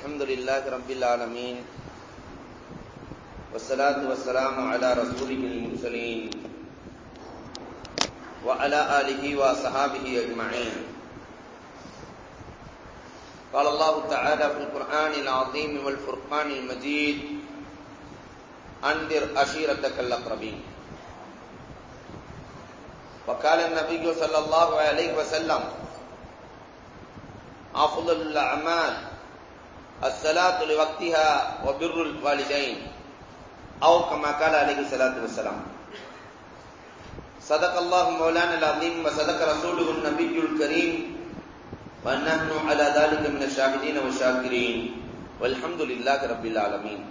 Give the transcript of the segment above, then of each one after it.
الحمد لله رب العالمين والصلاة والسلام على رسوله المرسلين وعلى آله وصحابه أجمعين. قال الله تعالى في القرآن العظيم والفرقان المجيد أنذر أشيرتك الأقربين. وقال النبي صلى الله عليه وسلم أفضل الأعمال الصلاة لوقتها وبر الوالدين أو كما قال عليه الصلاة والسلام صدق الله مولانا العظيم وصدق رسوله النبي الكريم ونحن على ذلك من الشاهدين والشاكرين والحمد لله رب العالمين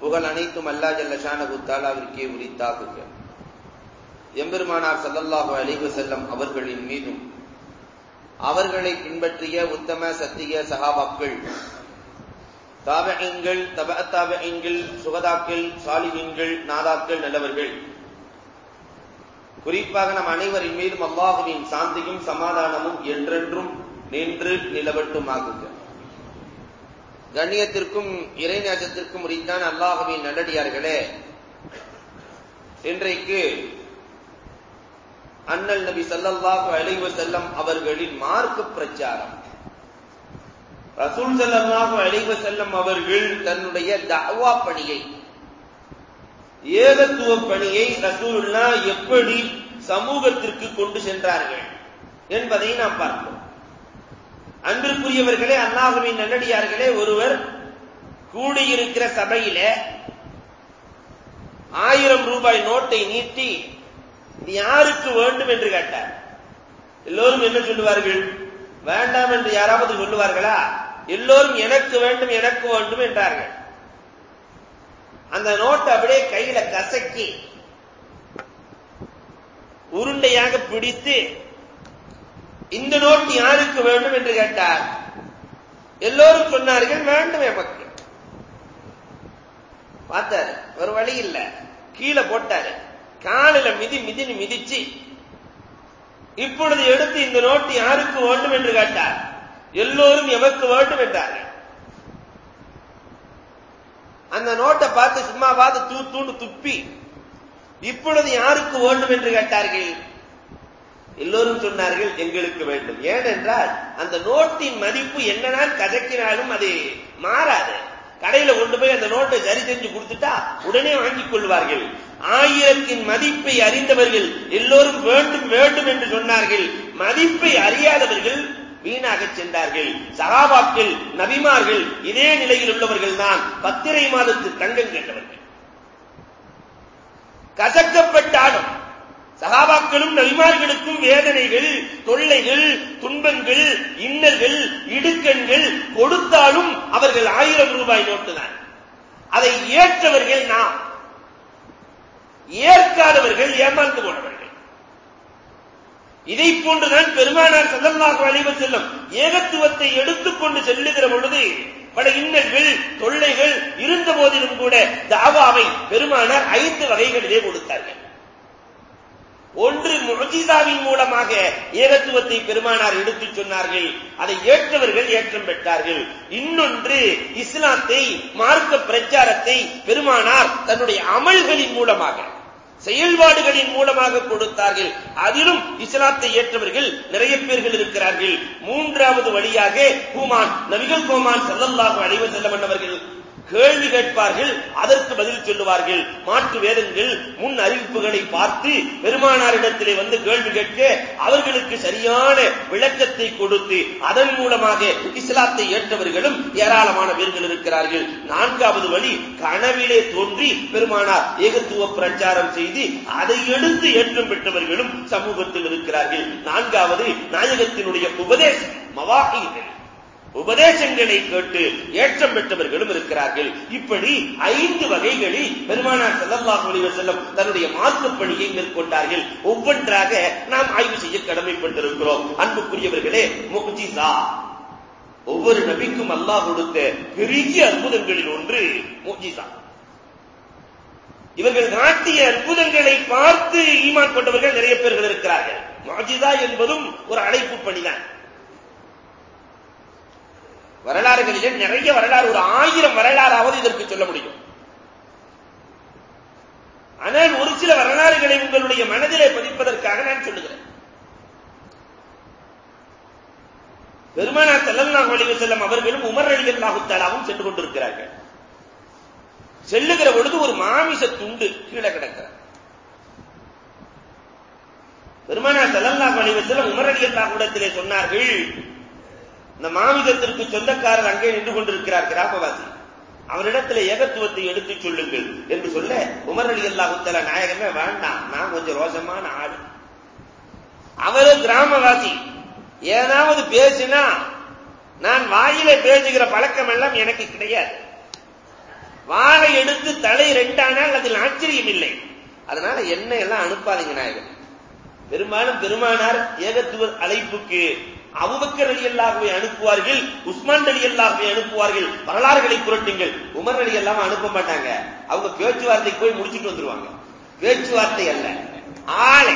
புகழ் அனைத்தும் அல்லா ஜல்ல ஷானகு தாலாவிற்கே உரித்தாகுக எம்பெருமானார் சல்லல்லாஹு அலைஹி செல்லம் அவர்களின் மீதும் அவர்களை பின்பற்றிய உத்தம சத்திய சகாபாக்கள். தாபகங்கள் தப சுகதாக்கள் சாலிகங்கள் நாதாக்கள் நல்லவர்கள். குறிப்பாக நம் அனைவரின் மீதும் அல்லாஹுவின் சாந்தியும் சமாதானமும் என்றென்றும் நின்று நிலவட்டுமாகுக. கண்ணியத்திற்கும் இறைநாசத்திற்கும் உரித்தான் அல்லாஹுவின் நல்லடியார்களே இன்றைக்கு அண்ணல் நபி சல்லல்லாஹு அலைவ செல்லம் அவர்களின் மார்க்க பிரச்சாரம். ரசூல் சல்லல்லாஹு அலைவ செல்லம் அவர்கள் தன்னுடைய தவா பணியை ஏகத்துவ பணியை ரசூலுல்லா எப்படி சமூகத்திற்கு கொண்டு சென்றார்கள் என்பதை நாம் பார்ப்போம். அன்பிற்குரியவர்களே அல்லாஹுவின் நல்லடியார்களே ஒருவர் கூடியிருக்கிற சபையில ஆயிரம் ரூபாய் நோட்டை நீட்டி இது யாருக்கு வேண்டும் என்று கேட்டார். எல்லோரும் என்ன சொல்லுவார்கள்? வேண்டாம் என்று யாராவது சொல்லுவார்களா? எல்லோரும் எனக்கு வேண்டும் எனக்கு வேண்டும் என்றார்கள். அந்த நோட்டை அப்படியே கையில கசக்கி உருண்டையாக பிடித்து இந்த நோட்டு யாருக்கு வேண்டும் என்று கேட்டார். எல்லோரும் சொன்னார்கள் வேண்டும் எமக்கு. பார்த்தாரு. ஒரு வழி இல்லை. கீழே போட்டாரு. காலில மிதி மிதினு மிதிச்சு இப்பொழுது எடுத்து இந்த நோட்டு யாருக்கு வேண்டும் என்று கேட்டார். எல்லோரும் எமக்கு வேண்டும் என்றார்கள். அந்த நோட்டை பார்த்து சும்மா பார்த்து தூ தூண்டு துப்பி இப்பொழுது யாருக்கு வேண்டும் என்று கேட்டார்கள்? எல்லோரும் சொன்னார்கள் எங்களுக்கு வேண்டும். ஏனென்றால் அந்த நோட்டின் மதிப்பு என்னதான் கதக்கினாலும் அது மாறாது. கடையில கொண்டு போய் அந்த நோட்டை சரி செஞ்சு கொடுத்துட்டா உடனே வாங்கிக் கொள்வார்கள். ஆயிரத்தின் மதிப்பை அறிந்தவர்கள் எல்லோரும் வேண்டும் வேண்டும் என்று சொன்னார்கள். மதிப்பை அறியாதவர்கள் வீணாக சென்றார்கள். சகாபாக்கள் நபிமார்கள் இதே நிலையில் உள்ளவர்கள் தான் பத்திரை மாதத்து தங்கம் கேட்டவர்கள். கசக்கப்பட்டாலும் சகாபாக்களும் நபிமார்களுக்கும் வேதனைகள் தொல்லைகள் துன்பங்கள் இன்னல்கள் இடுக்கண்கள் கொடுத்தாலும் அவர்கள் ஆயிரம் ரூபாய் நோட்டுதான். அதை ஏற்றவர்கள் நாம். ஏற்காதவர்கள் ஏமாந்து போனவர்கள். இதை போன்றுதான் பெருமானார் செல்லல்லாக அழிவு செல்லும் ஏகத்துவத்தை எடுத்துக்கொண்டு செல்லுகிற பொழுது பல இன்னல்கள் தொல்லைகள் இருந்த போதிலும் கூட தாவாவை பெருமானார் ஐந்து வகைகளிலே கொடுத்தார்கள். ஒன்று முஜிதாவின் மூலமாக ஏகத்துவத்தை பெருமானார் எடுத்துச் சொன்னார்கள். அதை ஏற்றவர்கள் ஏற்றம் பெற்றார்கள். இன்னொன்று இஸ்லாத்தை மார்க்க பிரச்சாரத்தை பெருமானார் தன்னுடைய அமல்களின் மூலமாக செயல்பாடுகளின் மூலமாக கொடுத்தார்கள். அதிலும் இஸ்லாத்தை ஏற்றவர்கள் நிறைய பேர்கள் இருக்கிறார்கள். மூன்றாவது வழியாக கூமான் நபிகள் கோமான் செல்லல்லாக அடைவ செல்ல வந்தவர்கள் கேள்வி கேட்பார்கள் அதற்கு பதில் சொல்லுவார்கள். மாற்று வேதங்கள் முன் அறிவிப்புகளை பார்த்து பெருமானாரிடத்திலே வந்து கேள்வி கேட்க அவர்களுக்கு சரியான விளக்கத்தை கொடுத்து அதன் மூலமாக இஸ்லாத்தை ஏற்றவர்களும் ஏராளமான பேர்கள் இருக்கிறார்கள். நான்காவது வழி கனவிலே தோன்றி பெருமானார் ஏகத்துவ பிரச்சாரம் செய்து அதை எடுத்து ஏற்றம் பெற்றவர்களும் சமூகத்தில் இருக்கிறார்கள். நான்காவது நாயகத்தினுடைய உபதேசம் மவாகிகள் உபதேசங்களை கேட்டு ஏற்றம் பெற்றவர்களும் இருக்கிறார்கள். இப்படி ஐந்து வகைகளில் பெருமானார் செல்லல்லாஹு அலைஹி தன்னுடைய மார்க்க பணியை மேற்கொண்டார்கள். ஒவ்வொன்றாக நாம் ஆய்வு செய்ய கடமைப்பட்டிருக்கிறோம். அன்புக்குரியவர்களே முக்ஜிசா ஒவ்வொரு நபிக்கும் அல்லாஹ் கொடுத்த பெரிய அற்புதங்களில் ஒன்று முக்ஜிசா இவர்கள் காட்டிய அற்புதங்களை பார்த்து ஈமான் கொண்டவர்கள் நிறைய பேர்கள் இருக்கிறார்கள். மாஜிதா என்பதும் ஒரு அழைப்பு பணிதான். வரலாறுகளிலே நிறைய வரலாறு ஒரு ஆயிரம் வரலாறாவது இதற்கு சொல்ல முடியும். ஆனால் ஒரு சில வரலாறுகளை உங்களுடைய மனதிலே பதிப்பதற்காக நான் சொல்லுகிறேன். பெருமானா செல்லல்லாஹு அலைஹி வஸல்லம் அவர்களும் உமர் ரலியல்லாஹு தஆலாவும் சென்று கொண்டிருக்கிறார்கள். செல்லுகிற பொழுது ஒரு மாமிச துண்டு கீழே கிடக்கிறது. பெருமானா செல்லல்லாஹு அலைஹி வஸல்லம் உமர் ரலியல்லாஹு இடத்திலே சொன்னார்கள் இந்த மாமிதத்திற்கு சொந்தக்காரர் அங்கே நின்று கொண்டிருக்கிறார் கிராமவாசி. அவரிடத்துல ஏகத்துவத்தை எடுத்துச் சொல்லுங்கள் என்று சொல்ல உமர் அலி அல்லாஹுத்தல நாயகமே வேண்டாம் நான் கொஞ்சம் ரோசமான ஆடு அவரு கிராமவாசி. ஏதாவது பேசினா நான் வாயில பேசுகிற பழக்கம் எல்லாம் எனக்கு கிடையாது. வாழை எடுத்து தலை ரெண்டானால் அதில் ஆச்சரியம் இல்லை. அதனால என்ன எல்லாம் அனுப்பாதீங்க நாயகன் பெரும்பாலும் பெருமானார் ஏகத்துவ அழைப்புக்கு அபுபக்கர் அலி அல்லாஹுவை அனுப்புவார்கள் உஸ்மான் அலி அல்லாஹுவை அனுப்புவார்கள் வரலாறுகளை புரட்டுங்கள். உமர் அலி எல்லாம் அனுப்ப மாட்டாங்க. அவங்க பேச்சுவார்த்தைக்கு போய் முடிச்சுட்டு வந்துருவாங்க. பேச்சுவார்த்தை அல்ல ஆளை.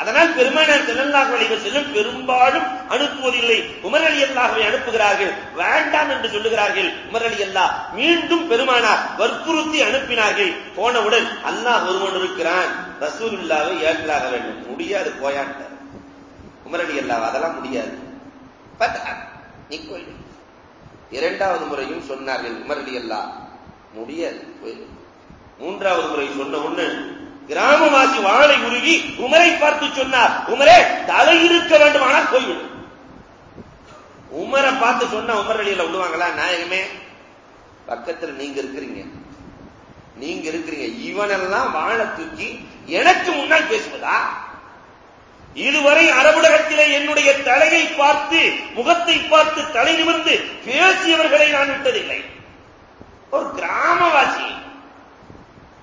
அதனால் பெருமானார் செல்லல்லாஹு அலைஹி செல்லும் பெரும்பாலும் அனுப்புவதில்லை. உமர் அலி அல்லாஹுவை அனுப்புகிறார்கள். வேண்டாம் என்று சொல்லுகிறார்கள். உமர் அலி அல்லாஹ் மீண்டும் பெருமானார் வற்புறுத்தி அனுப்பினார்கள். போனவுடன் அல்லாஹ் ஒருவன் இருக்கிறான். ரசூலுல்லாவை ஏற்றாக வேண்டும். முடியாது போயாண்டார் குமரணி அலி அதெல்லாம் முடியாது. நீ uh, இரண்டாவது முறையும் சொன்னார்கள் குமரணி அல்லா அல்லாஹ் முடியாது. போயிடு மூன்றாவது முறை சொன்ன ஒண்ணு கிராமவாசி வாழை உருவி உமரை பார்த்து சொன்னார். உமரே தலை இருக்க வேண்டுமானால் போய்விடும் உமரை பார்த்து சொன்னா உமர் அலியில விடுவாங்களா? நாயகமே பக்கத்தில் நீங்க இருக்கிறீங்க. நீங்க இருக்கிறீங்க. இவனெல்லாம் வாழை தூக்கி எனக்கு முன்னால் பேசுவதா? இதுவரை அரபுலகத்திலே என்னுடைய தலையை பார்த்து முகத்தை பார்த்து தலை நிமிர்ந்து பேசியவர்களை நான் விட்டதில்லை. ஒரு கிராமவாசி.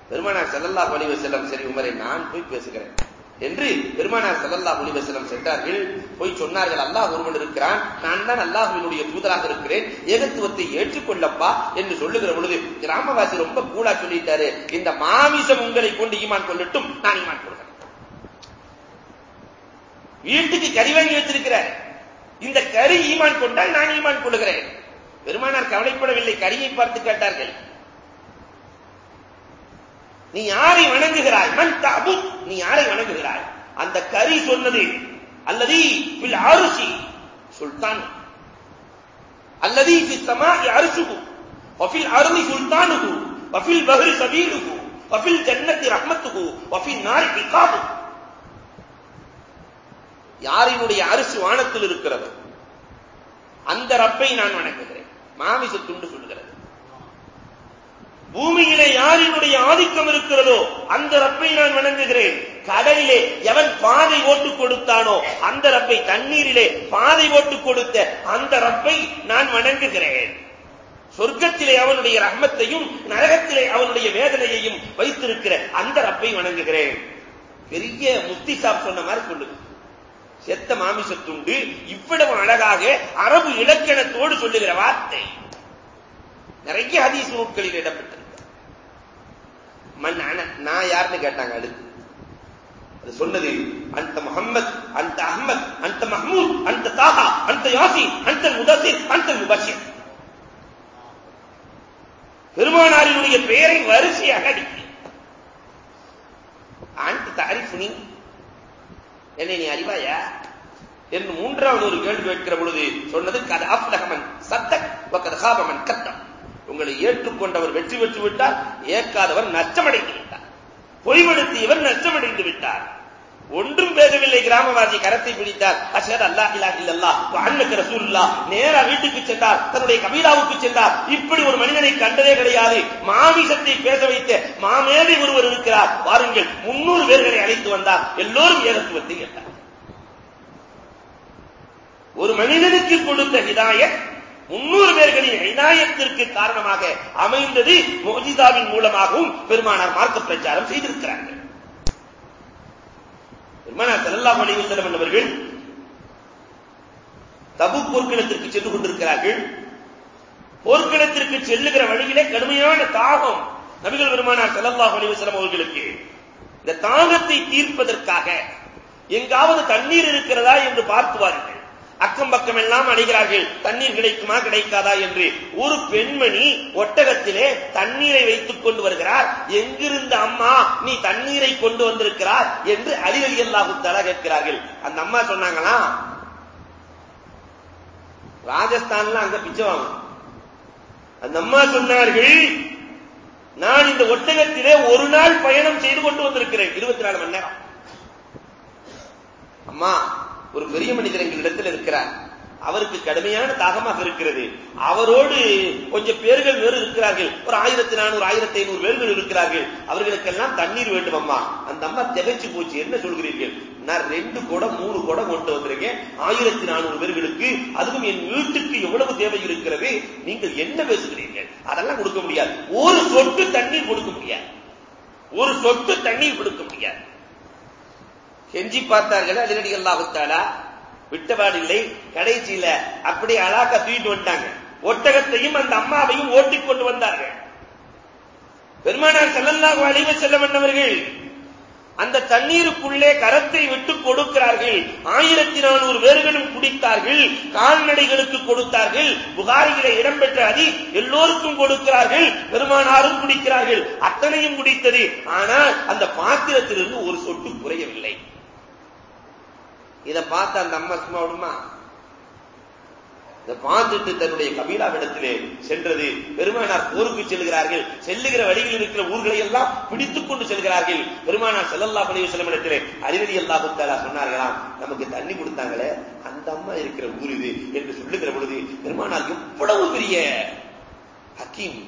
பெருமானார் செல்லல்லா ஒளிவ செல்லம் சரி உமரை நான் போய் பேசுகிறேன். என்று பெருமானார் செல்லல்லா ஒளிவ செல்லம் சென்றார்கள். போய் சொன்னார்கள் அல்லாஹ் ஒருவன் இருக்கிறான். நான் தான் அல்லாஹுவினுடைய தூதராக இருக்கிறேன். ஏகத்துவத்தை ஏற்றுக்கொள்ளப்பா என்று சொல்லுகிற பொழுது கிராமவாசி ரொம்ப கூலா சொல்லிட்டாரு. இந்த மாமிசம் உங்களை கொண்டு ஈமான் கொள்ளட்டும். நான் ஈமான் கொள்கிறேன். வீட்டுக்கு கறி வாங்கி வச்சிருக்கிறார் இந்த கறி ஈமான் கொண்டால் நான் ஈமான் கொள்கிறேன் பெருமானார் கவலைப்படவில்லை கரியை பார்த்து கேட்டார்கள் நீ யாரை வணங்குகிறாய் மன் தபு நீ யாரை வணங்குகிறாய் அந்த கரி சொன்னது அல்லது பில் அரிசி சுல்தான் அல்லது பி சமாஇ அரிசுகு وفي الارض سلطانه وفي البحر سبيله وفي الجنة رحمته وفي النار عقابه யாரினுடைய அரிசி வானத்தில் இருக்கிறது அந்த ரப்பை நான் வணங்குகிறேன். மாமிச துண்டு சொல்கிறது. பூமியிலே யாரினுடைய ஆதிக்கம் இருக்கிறதோ அந்த ரப்பை நான் வணங்குகிறேன். கடலிலே எவன் பாதை ஓட்டு கொடுத்தானோ அந்த ரப்பை தண்ணீரிலே பாதை ஓட்டு கொடுத்த அந்த ரப்பை நான் வணங்குகிறேன். சொர்க்கத்திலே அவனுடைய ரஹ்மத்தையும் நரகத்திலே அவனுடைய வேதனையையும் வைத்திருக்கிற அந்த ரப்பை வணங்குகிறேன். பெரிய முக்தி சாப் சொன்ன மாதிரி சொல்லுங்க செத்த மாமிசத்துண்டு இவ்வளவு அழகாக அரபு இலக்கணத்தோடு சொல்லுகிற வார்த்தை. நிறைய ஹதீஸ் நூட்களில் இடம்பெற்றிருக்க மண் நான் யாருன்னு கேட்டாங்க அடுத்து. அது சொன்னது அந்த முகம்மது அந்த அஹமத் அந்த மஹமூத் அந்த தாஹா அந்த யாசி அந்த முதசிர் அந்த முபஷிர். பெருமானாரினுடைய பெயரை வரிசையாக அடிக்கிறேன். அந்த தாரிஃபுனி என்னை நீ அறிவாயா? என்று மூன்றாவது ஒரு கேள்வி கேட்கிற பொழுது சொன்னது கத அப்லகமன் சத்தக் வக்கத கத்தம் உங்களை ஏற்றுக்கொண்டவர் வெற்றி பெற்று விட்டார் ஏற்காதவர் நச்சமடைந்து விட்டார். பொய்படுத்தியவர் நச்சமடைந்து விட்டார். ஒன்றும் பேசவில்லை. கிராமவாசி கரத்தை பிடித்தார். அஷர் அல்லா இல்லா இல்லல்லா அண்ணக்கு ரசூல்லா நேரா வீட்டுக்கு சென்றார். தன்னுடைய கபீலாவுக்கு சென்றார். இப்படி ஒரு மனிதனை கண்டதே கிடையாது. மாமிசத்தை பேச வைத்த மாமேதை ஒருவர் இருக்கிறார். வாருங்கள் முன்னூறு பேர்களை அழைத்து வந்தார். எல்லோரும் ஏகத்துவத்தை கேட்டார். ஒரு மனிதனுக்கு கொடுத்த ஹிதாயத் முன்னூறு பேர்களின் ஹிதாயத்திற்கு காரணமாக அமைந்தது மோஜிதாவின் மூலமாகவும் பெருமானார் மார்க்க பிரச்சாரம் செய்திருக்கிறார்கள். பெருமானார் செல்லல்லா செல்லம் என்பவர்கள் தபு போர்க்களத்திற்கு சென்று கொண்டிருக்கிறார்கள். போர்க்களத்திற்கு செல்லுகிற வழியிலே கடுமையான தாகம் நபிகள் பெருமானார் செல்லல்லா அலைவசலம் அவர்களுக்கு. இந்த தாகத்தை தீர்ப்பதற்காக எங்காவது தண்ணீர் இருக்கிறதா என்று பார்த்துவார்கள் அக்கம் பக்கம் எல்லாம் அடைகிறார்கள் தண்ணீர் கிடைக்குமா கிடைக்காதா என்று. ஒரு பெண்மணி ஒட்டகத்திலே தண்ணீரை வைத்துக் கொண்டு வருகிறார். எங்கிருந்த அம்மா நீ தண்ணீரை கொண்டு வந்திருக்கிறார் என்று அலிவலி அல்லாஹு கேட்கிறார்கள். அந்த அம்மா சொன்னாங்களா ராஜஸ்தான்ல அங்க பிச்சை அந்த அம்மா சொன்னார்கள் நான் இந்த ஒட்டகத்திலே ஒரு நாள் பயணம் செய்து கொண்டு வந்திருக்கிறேன். இருபத்தி நாலு மணி நேரம். அம்மா ஒரு பெரிய மனிதர் எங்களிடத்தில் இருக்கிறார். அவருக்கு கடுமையான தாகமாக இருக்கிறது. அவரோடு கொஞ்சம் பேர்கள் வேறு இருக்கிறார்கள். ஒரு ஆயிரத்தி நானூறு ஆயிரத்தி ஐநூறு பேர்கள் இருக்கிறார்கள். அவர்களுக்கெல்லாம் தண்ணீர் வேண்டும் அம்மா. அந்த அம்மா திகைச்சு போச்சு. என்ன சொல்கிறீர்கள்? நான் ரெண்டு குடம் மூணு குடம் கொண்டு வந்திருக்கேன். ஆயிரத்தி நானூறு பேர்களுக்கு அதுவும் என் வீட்டுக்கு எவ்வளவு தேவை இருக்கிறது? நீங்கள் என்ன பேசுகிறீர்கள்? அதெல்லாம் கொடுக்க முடியாது. ஒரு சொட்டு தண்ணீர் கொடுக்க முடியாது. ஒரு சொட்டு தண்ணீர் கொடுக்க முடியாது. கெஞ்சி பார்த்தார்கள். அதிரடி அல்லாஹுத்தாலா விட்டபாடில்லை கடைசியில அப்படி அழாக்க தூக்கிட்டு வந்துட்டாங்க. ஒட்டகத்தையும் அந்த அம்மாவையும் ஓட்டிக் கொண்டு வந்தார்கள். பெருமானார் செல்லல்லாக அலைவ செல்ல வந்தவர்கள் அந்த தண்ணீருக்குள்ளே கரத்தை விட்டு கொடுக்கிறார்கள். ஆயிரத்தி நானூறு பேர்களும் குடித்தார்கள். கால்நடைகளுக்கு கொடுத்தார்கள். புகாரிகளை இடம்பெற்ற அதி எல்லோருக்கும் கொடுக்கிறார்கள். பெருமானாரும் குடிக்கிறார்கள். அத்தனையும் குடித்தது. ஆனால் அந்த பாத்திரத்திலிருந்து ஒரு சொட்டு குறையவில்லை. இதை பார்த்து அந்த அம்மா சும்மா விடுமா? இதை பார்த்துட்டு தன்னுடைய கபீலாவிடத்திலே சென்றது. பெருமானார் போருக்கு செல்கிறார்கள். செல்லுகிற வழியில் இருக்கிற ஊர்களை எல்லாம் பிடித்துக் கொண்டு செல்கிறார்கள். பெருமானார் செல்லல்லா பழைய செல்லும் இடத்திலே அறிவதி எல்லா புத்தாலா சொன்னார்களாம். நமக்கு தண்ணி கொடுத்தாங்களே அந்த அம்மா இருக்கிற ஊர் இது என்று சொல்லுகிற பொழுது பெருமானார் எவ்வளவு பெரிய ஹக்கீம்.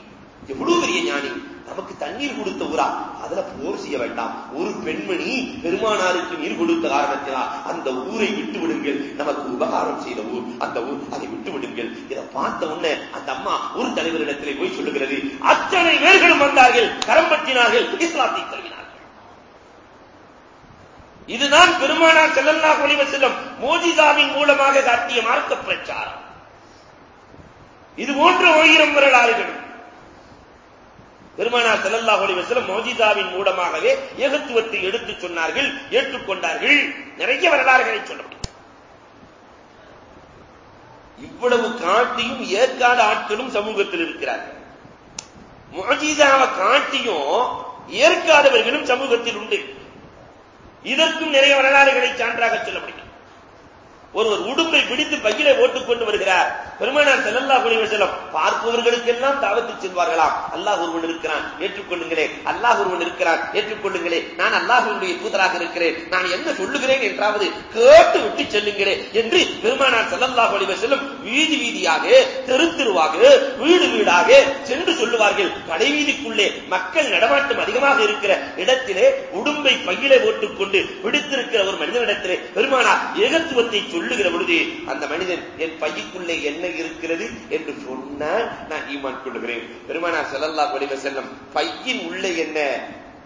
எவ்வளவு பெரிய ஞானி? நமக்கு தண்ணீர் கொடுத்த ஊரா? அதுல போர் செய்ய வேண்டாம். ஒரு பெண்மணி பெருமானாருக்கு நீர் கொடுத்த காரணத்தினால் அந்த ஊரை விட்டு விடுங்கள். நமக்கு உபகாரம் செய்த ஊர். அந்த ஊர் அதை விட்டு விடுங்கள். இதை பார்த்த உடனே அந்த அம்மா ஒரு தலைவரிடத்திலே போய் சொல்லுகிறது. அத்தனை பேர்களும் வந்தார்கள். கரம் பற்றினார்கள். இஸ்லாத்தை தழுவினார்கள். இதுதான் பெருமானார் செல்லல்லா ஒளிவ செல்லும் மோஜிதாவின் மூலமாக காட்டிய மார்க்க பிரச்சாரம். இது போன்ற ஓயிரம் வரலாறுகள். பெருமானா செல்லல்லா அலைஹி மோஜிதாவின் மூலமாகவே ஏகத்துவத்தை எடுத்து சொன்னார்கள் ஏற்றுக்கொண்டார்கள். நிறைய வரலாறுகளை சொல்ல முடியும் இவ்வளவு காட்டியும் ஏற்காடு ஆட்களும் சமூகத்தில் இருக்கிறார்கள். மோஜிதாவை காட்டியும் ஏற்காதவர்களும் சமூகத்தில் உண்டு. இதற்கும் நிறைய வரலாறுகளை சான்றாக சொல்ல முடியும் ஒருவர் உடுப்பை பிடித்து பையில ஓட்டுக் கொண்டு வருகிறார். பெருமானார் செல்லல்லா குலைவர் செல்லம் பார்ப்பவர்களுக்கெல்லாம் தாவத்து செல்வார்களாம். அல்லாஹ் ஒருவன் இருக்கிறான். ஏற்றுக்கொள்ளுங்களே அல்லாஹ் ஒருவன் இருக்கிறான். ஏற்றுக்கொள்ளுங்களே நான் அல்லாஹுடைய தூதராக இருக்கிறேன். நான் என்ன சொல்லுகிறேன் என்றாவது கேட்டு விட்டு செல்லுங்களே என்று பெருமானார் செல்லல்லா குலைவர் செல்லும் வீதி வீதியாக தெரு தெருவாக வீடு வீடாக சென்று சொல்லுவார்கள். கடை வீதிக்குள்ளே மக்கள் நடமாட்டம் அதிகமாக இருக்கிற இடத்திலே உடும்பை பையிலே ஓட்டுக் கொண்டு பிடித்திருக்கிற ஒரு மனிதனிடத்திலே பெருமானார் ஏகத்துவத்தை சொல்லுகிற பொழுது அந்த மனிதன் என் பையுக்குள்ளே என்ன என்ன இருக்கிறது என்று சொன்னால் நான் ஈமான் கொள்ளுகிறேன். பெருமானா செல்லல்லா வடிவ செல்லம் பையின் உள்ளே என்ன?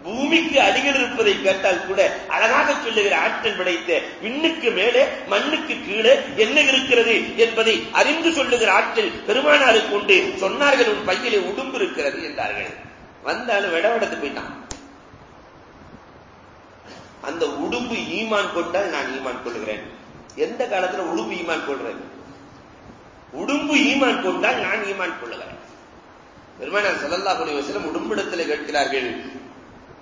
பூமிக்கு அடிகள் இருப்பதை கேட்டால் கூட அழகாக சொல்லுகிற ஆற்றல் படைத்த விண்ணுக்கு மேலே மண்ணுக்கு கீழே என்ன இருக்கிறது என்பதை அறிந்து சொல்லுகிற ஆற்றல் பெருமானாருக்கு உண்டு. சொன்னார்கள் உன் பையிலே உடும்பு இருக்கிறது என்றார்கள். வந்தாலும் விடவடத்து போயிட்டான். அந்த உடும்பு ஈமான் கொண்டால் நான் ஈமான் கொள்கிறேன் எந்த காலத்துல உடும்பு ஈமான் கொள்றேன்? உடும்பு ஈமான் கொண்டால் நான் ஈமான் கொள்ளுகிறேன் பெருமானார் சல்லல்லா அலைஹி வஸல்லம் உடும்பிடத்தில் கேட்கிறார்கள்.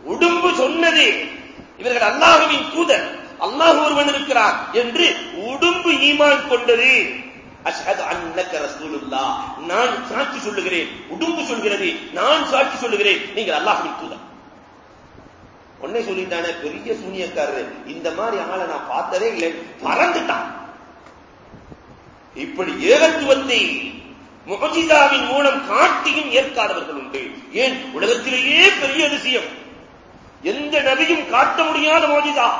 உடும்பு சொன்னது இவர்கள் அல்லாஹுவின் தூதர். அல்லாஹ் ஒருவன் இருக்கிறார் என்று உடும்பு ஈமான் கொண்டது. அஷ்ஹது அன்னக ரசூலுல்லாஹ். நான் சாட்சி சொல்லுகிறேன். உடும்பு சொல்கிறது. நான் சாட்சி சொல்லுகிறேன். நீங்கள் அல்லாஹ்வின் தூதர். உடனே சொல்லிட்டானே பெரிய சூனியக்காரர். இந்த மாதிரி ஆளை நான் பார்த்ததே இல்லை பறந்துட்டான் இப்படி ஏகத்துவத்தை முகஜிதாவின் மூலம் காட்டியும் ஏற்காதவர்கள் உண்டு. ஏன்? உலகத்திலேயே பெரிய அதிசயம். எந்த நபியும் காட்ட முடியாத மோஜிதா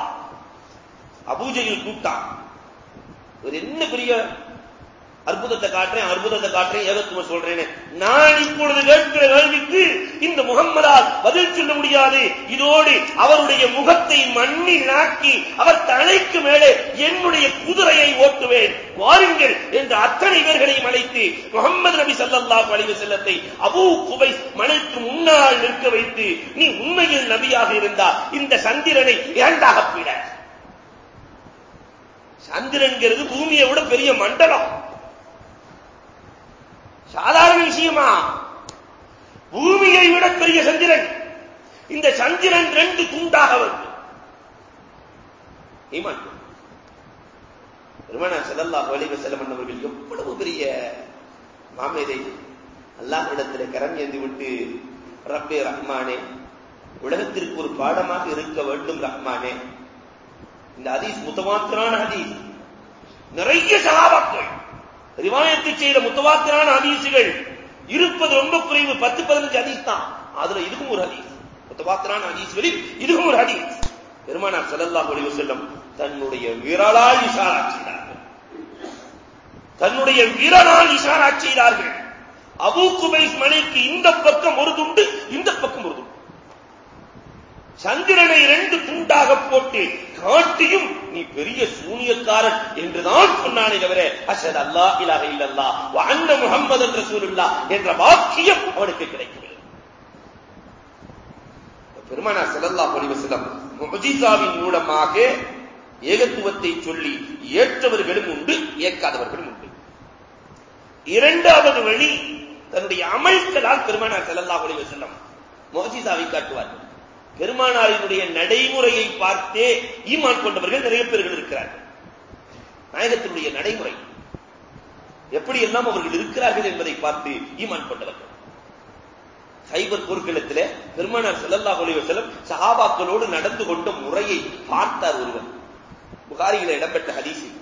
அபூஜையில் கூட்டான். ஒரு என்ன பெரிய அற்புதத்தை காட்டுறேன் அற்புதத்தை காட்டுறேன் ஏதோ சொல்றேன் நான் இப்பொழுது கேட்கிற கேள்விக்கு இந்த முகம்மதால் பதில் சொல்ல முடியாது. இதோடு அவருடைய முகத்தை மண்ணில் நாக்கி அவர் தலைக்கு மேலே என்னுடைய குதிரையை ஓட்டுவேன். வாருங்கள் என்று அத்தனை பேர்களையும் அழைத்து முகமது நபி சல்லல்லாஹு அலைஹி செல்லத்தை அபூ குபை மலைக்கு முன்னால் நிற்க வைத்து நீ உண்மையில் நபியாக இருந்தால் இந்த சந்திரனை இரண்டாக பிட. சந்திரன்கிறது பூமியை விட பெரிய மண்டலம். சாதாரண விஷயமா? பூமியை விட பெரிய சந்திரன். இந்த சந்திரன் ரெண்டு துண்டாக வந்து ஈமான். பெருமானா செல்லல்லா வலிவ செல்லம் அவர்கள் எவ்வளவு பெரிய மாமேதை அல்லாஹிடத்தில் கரம் ஏந்தி விட்டு ரப்பே ரஹ்மானே உலகத்திற்கு ஒரு பாடமாக இருக்க வேண்டும் ரஹ்மானே. இந்த ஹதீஸ் முத்தமாத்திரான ஹதீஸ். நிறைய சகாபாக்கள் ரிவாயத்தை செய்த முத்தவாத்திரான ஹதீசுகள் இருப்பது ரொம்ப குறைவு. பத்து பதினஞ்சு ஹதீஸ் தான். அதுல இதுவும் ஒரு ஹதீஸ். முத்தவாத்திரான ஹதீஸ்களில் இதுவும் ஒரு ஹதீஸ். பெருமானார் ஸல்லல்லாஹு அலைஹி வஸல்லம் தன்னுடைய விரலால் இஷாரா செய்தார்கள். தன்னுடைய விரலால் இஷாரா செய்தார்கள். அபூ குபைஸ் மலைக்கு இந்த பக்கம் ஒரு துண்டு இந்த பக்கம் ஒரு துண்டு. சந்திரனை இரண்டு துண்டாக போட்டு காட்டியும் நீ பெரிய சூனியக்காரன் என்றுதான் சொன்னானே தவிர அஷத் அல்லா இலாக இல்லல்லா அண்ண முகம்மது சூருல்லா என்ற வாக்கியம் அவனுக்கு கிடைக்கவில்லை. பெருமானா ஸல்லல்லாஹு அலைஹி முஜிசாவின் மூலமாக ஏகத்துவத்தை சொல்லி ஏற்றவர்களும் உண்டு ஏற்காதவர்களும் உண்டு. இரண்டாவது வழி தன்னுடைய அமல்களால் பெருமானா செலல்லா அலைஹி வஸல்லம் முஜிசாவை காட்டுவார்கள். பெருமானாரினுடைய நடைமுறையை பார்த்தே ஈமான் கொண்டவர்கள் நிறைய பேர்கள் இருக்கிறார்கள். நாயகத்தினுடைய நடைமுறை. எப்படி எல்லாம் அவர்கள் இருக்கிறார்கள் என்பதை பார்த்து ஈமான் கொண்டவர்கள். சைபர் போர்க்களத்தில் பெருமானார் செல்லல்லா அலைஹி செல்லம் சஹாபாக்களோடு நடந்து கொண்ட முறையை பார்த்தார் ஒருவர். புகாரியில் இடம்பெற்ற ஹதீசி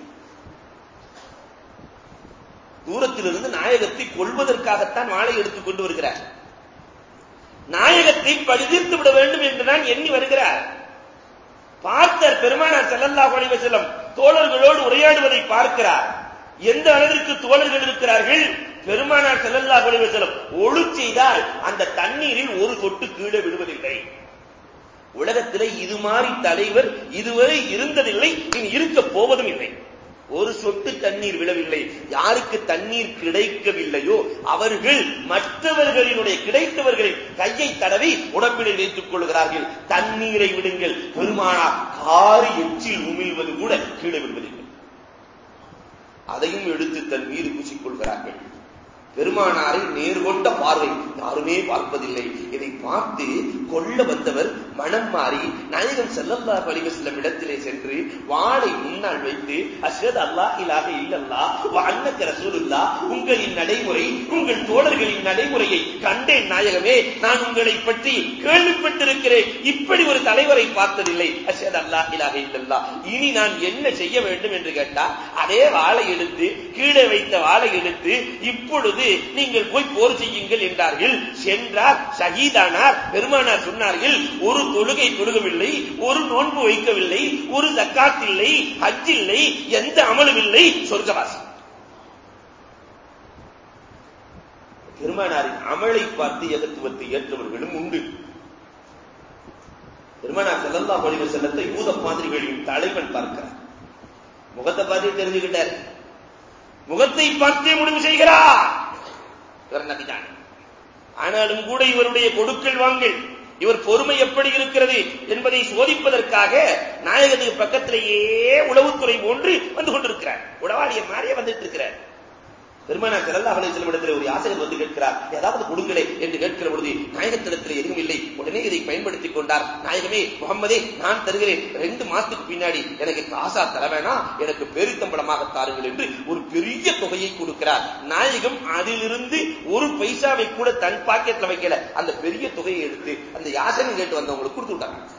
தூரத்திலிருந்து நாயகத்தை கொள்வதற்காகத்தான் வாழை எடுத்துக் கொண்டு வருகிறார். நாயகத்தை பழிதீர்த்து விட வேண்டும் என்றுதான் எண்ணி வருகிறார். பார்த்தர் பெருமானார் செல்லல்லா அலைஹி தோழர்களோடு உரையாடுவதை பார்க்கிறார். எந்த அளவிற்கு தோழர்கள் இருக்கிறார்கள்? பெருமானார் செல்லல்லா அலைஹி வஸல்லம் ஒழு செய்தால் அந்த தண்ணீரில் ஒரு சொட்டு கீழே விடுவதில்லை உலகத்திலே இது மாதிரி தலைவர் இதுவரை இருந்ததில்லை இனி இருக்க போவதும் இல்லை. ஒரு சொட்டு தண்ணீர் விழவில்லை. யாருக்கு தண்ணீர் கிடைக்கவில்லையோ அவர்கள் மற்றவர்களினுடைய கிடைத்தவர்களின் கையை தடவி உடம்பினை வைத்துக் கொள்கிறார்கள். தண்ணீரை விடுங்கள். பெருமானா காரி எச்சில் உமிழ்வது கூட கீழே விடுவதில்லை அதையும் எடுத்து தன் மீது பூசிக்கொள்கிறார்கள். பெருமானாரை நேர்கொண்ட பார்வை யாருமே பார்ப்பதில்லை. இதை பார்த்து கொல்ல வந்தவர் மனம் மாறி நாயகன் செல்லல்லா பழிவு செல்லும் இடத்திலே சென்று வாளை முன்னால் வைத்து அஸ்ரத் அல்லாஹ் இலாக இல்லல்லா அண்ணக்க ரசூலுல்லா உங்களின் நடைமுறை உங்கள் தோழர்களின் நடைமுறையை கண்டேன் நாயகமே நான் உங்களை பற்றி கேள்விப்பட்டிருக்கிறேன். இப்படி ஒரு தலைவரை பார்த்ததில்லை. அஸ்ரத் அல்லாஹ் இலாக இல்லல்லா இனி நான் என்ன செய்ய வேண்டும் என்று கேட்டால் அதே வாளை எடுத்து கீழே வைத்த வாளை எடுத்து இப்பொழுது நீங்கள் போய் போர் செய்யுங்கள் என்றார்கள். சென்றார் சகிதானார் பெருமானார் சொன்னார்கள் ஒரு தொழுகை தொழுகவில்லை ஒரு நோன்பு வைக்கவில்லை ஒரு ஜக்காத் இல்லை ஹஜ் இல்லை எந்த அமலும் இல்லை சொர்க்கவாசி. பெருமானாரின் அமலை பார்த்து எகத்துவத்தை ஏற்றவர்களும் உண்டு. பெருமானார் செல்லல்லா வடிவ செல்லத்தை ஊத மாதிரிகளின் தலைவன் பார்க்கிறார். முகத்தை பார்த்து தெரிஞ்சுக்கிட்டார். முகத்தை பார்த்தே முடிவு செய்கிறார். இவர் ஆனாலும் கூட இவருடைய கொடுக்கல் வாங்கல் இவர் பொறுமை எப்படி இருக்கிறது என்பதை சோதிப்பதற்காக நாயகத்துக்கு பக்கத்திலேயே உளவுத்துறை போன்று வந்து கொண்டிருக்கிறார். உளவாளிய மாதிரியே வந்துட்டு இருக்கிறார். பெருமானா செல்லல்லா அலை ஒரு யாசகர் வந்து கேட்கிறார் ஏதாவது கொடுங்களே என்று கேட்கிற பொழுது நாயகத்திடத்தில் எதுவும் இல்லை. உடனே இதை பயன்படுத்திக் கொண்டார். நாயகமே முகம்மதே நான் தருகிறேன். ரெண்டு மாசத்துக்கு பின்னாடி எனக்கு காசா தர வேணாம். எனக்கு பெருத்தம்பளமாக தாருங்கள் என்று ஒரு பெரிய தொகையை கொடுக்கிறார். நாயகம் அதிலிருந்து ஒரு பைசாவை கூட தன் பாக்கெட்ல வைக்கல. அந்த பெரிய தொகையை எடுத்து அந்த யாசகம் கேட்டு வந்தவங்களுக்கு கொடுத்து விட்டாங்க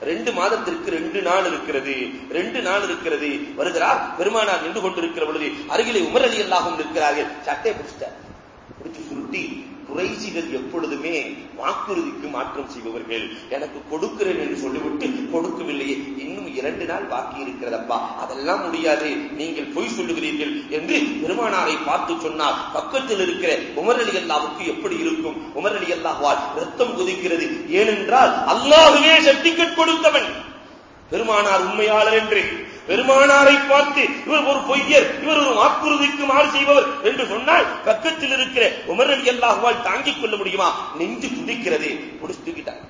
ரெண்டு மாதத்திற்கு ரெண்டு நாள் இருக்கிறது. ரெண்டு நாள் இருக்கிறது. வருகிறார் பெருமானார் நின்று கொண்டிருக்கிற பொழுது அருகிலே உமர் அலி அல்லாஹும் இருக்கிறார்கள் சட்டை பிடிச்சிட்டார். பிடிச்சு சுருட்டி குறைசிகள் எப்பொழுதுமே வாக்குறுதிக்கு மாற்றம் செய்பவர்கள் எனக்கு கொடுக்கிறேன் என்று சொல்லிவிட்டு கொடுக்கவில்லையே. இன்னும் இரண்டு நாள் பாக்கி இருக்கிறதப்பா. அதெல்லாம் முடியாது. நீங்கள் பொய் சொல்லுகிறீர்கள் என்று பெருமானாரை பார்த்து சொன்னார் பக்கத்தில் இருக்கிற உமர் அலி அல்லாவுக்கு எப்படி இருக்கும்? உமர் அலி அல்லாஹால் ரத்தம் குதிக்கிறது. ஏனென்றால் அல்லாஹுவே சர்டிபிகேட் கொடுத்தவன். பெருமானார் உண்மையாளர் என்று. பெருமானாரை பார்த்து இவர் ஒரு பொய்யர் இவர் ஒரு வாக்குறுதிக்கு மாறு செய்பவர் என்று சொன்னால் பக்கத்தில் இருக்கிற உமர் அலி அல்லாஹுவால் தாங்கிக் கொள்ள முடியுமா? நெஞ்சு துடிக்கிறது. பிடிச்சு தூக்கிட்டாங்க.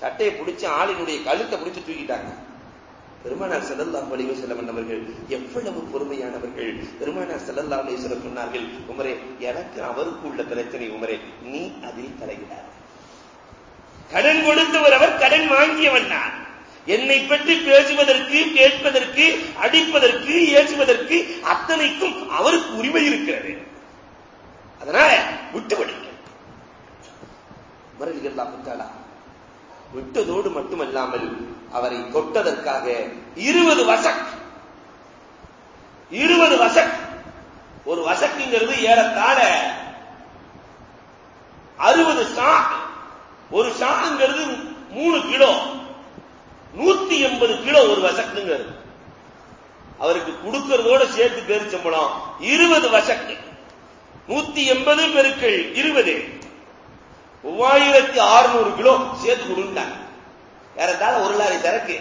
சட்டையை பிடிச்சு ஆளினுடைய கழுத்தை பிடிச்சு தூக்கிட்டாங்க. பெருமானார் செல்லல்லா வலிவ செல்லவன் அவர்கள் எவ்வளவு பொறுமையானவர்கள். பெருமானார் செல்லல்லா அலிஸ்வரம் சொன்னார்கள் உமரே எனக்கு அவருக்கு உள்ள பிரச்சனை உமரே நீ அதில் தலையிடார் கடன் கொடுத்தவர் அவர் கடன் வாங்கியவன் நான் என்னை பற்றி பேசுவதற்கு கேட்பதற்கு அடிப்பதற்கு ஏற்றுவதற்கு அத்தனைக்கும் அவருக்கு உரிமை இருக்கிறது. அதனால விட்டுவிடுங்க மரலிகல்லா விட்டதோடு மட்டுமல்லாமல் அவரை தொட்டதற்காக இருபது வசக் இருபது வசக். ஒரு வசக்குங்கிறது ஏறத்தாழ அறுபது ஷா ஒரு ஷாங்கிறது மூணு கிலோ. எண்பது கிலோ ஒரு வசக்குங்க அவருக்கு கொடுக்கறதோட சேர்த்து பெருச்சம்பளம் இருபது வசக்கு. நூத்தி எண்பது பெருக்கள் இருபது. மூவாயிரத்தி அறுநூறு கிலோ சேர்த்து கொடுத்தாங்க ஏறத்தாழ ஒரு லாரி சரக்கு.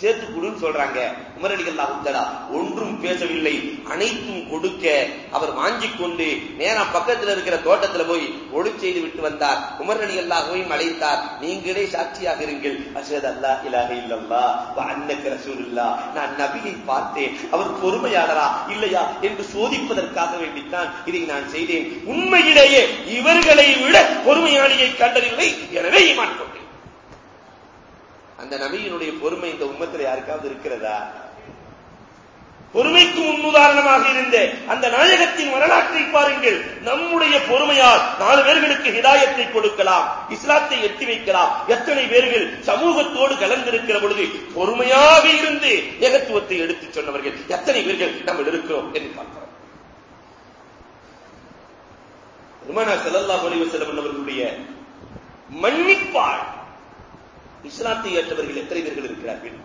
சேர்த்து கொடுன்னு சொல்றாங்க உமரடிகள் உத்தடா ஒன்றும் பேசவில்லை. அனைத்தும் கொடுக்க அவர் வாங்கிக் கொண்டு நேரம் பக்கத்தில் இருக்கிற தோட்டத்துல போய் ஒளி செய்து விட்டு வந்தார். உமரடி அல்லாஹையும் அழைத்தார். நீங்களே சாட்சியாக இருங்கள். அஷத் அல்லா இலாக இல்லல்லா அன்னக்கு ரசூலுல்லா நான் நபியை பார்த்தேன். அவர் பொறுமையாளரா? இல்லையா? என்று சோதிப்பதற்காக வேண்டித்தான் இதை நான் செய்தேன். உண்மையிலேயே இவர்களை விட பொறுமையாளியை கண்டதில்லை. எனவே ஈமான் கொண்டேன். அந்த நபியினுடைய பொறுமை இந்த உம்மத்தில் யாருக்காவது இருக்கிறதா? பொறுமைக்கு முன்னுதாரணமாக இருந்த அந்த நாயகத்தின் வரலாற்றை பாருங்கள். நம்முடைய பொறுமையால் நாலு பேர்களுக்கு ஹிதாயத்தை கொடுக்கலாம் இஸ்லாத்தை எட்டி வைக்கலாம். எத்தனை பேர்கள் சமூகத்தோடு கலந்திருக்கிற பொழுது பொறுமையாக இருந்து ஏகத்துவத்தை எடுத்துச் சொன்னவர்கள் எத்தனை பேர்கள் நம்ம இருக்கிறோம் என்று பார்க்கிறோம். பெருமானா செல்லல்லா ஒளிவு செல்லம் அவர்களுடைய மன்னிப்பாள் இஸ்லாத்தை ஏற்றவர்கள் எத்தனை பேர்கள் இருக்கிறார்கள்?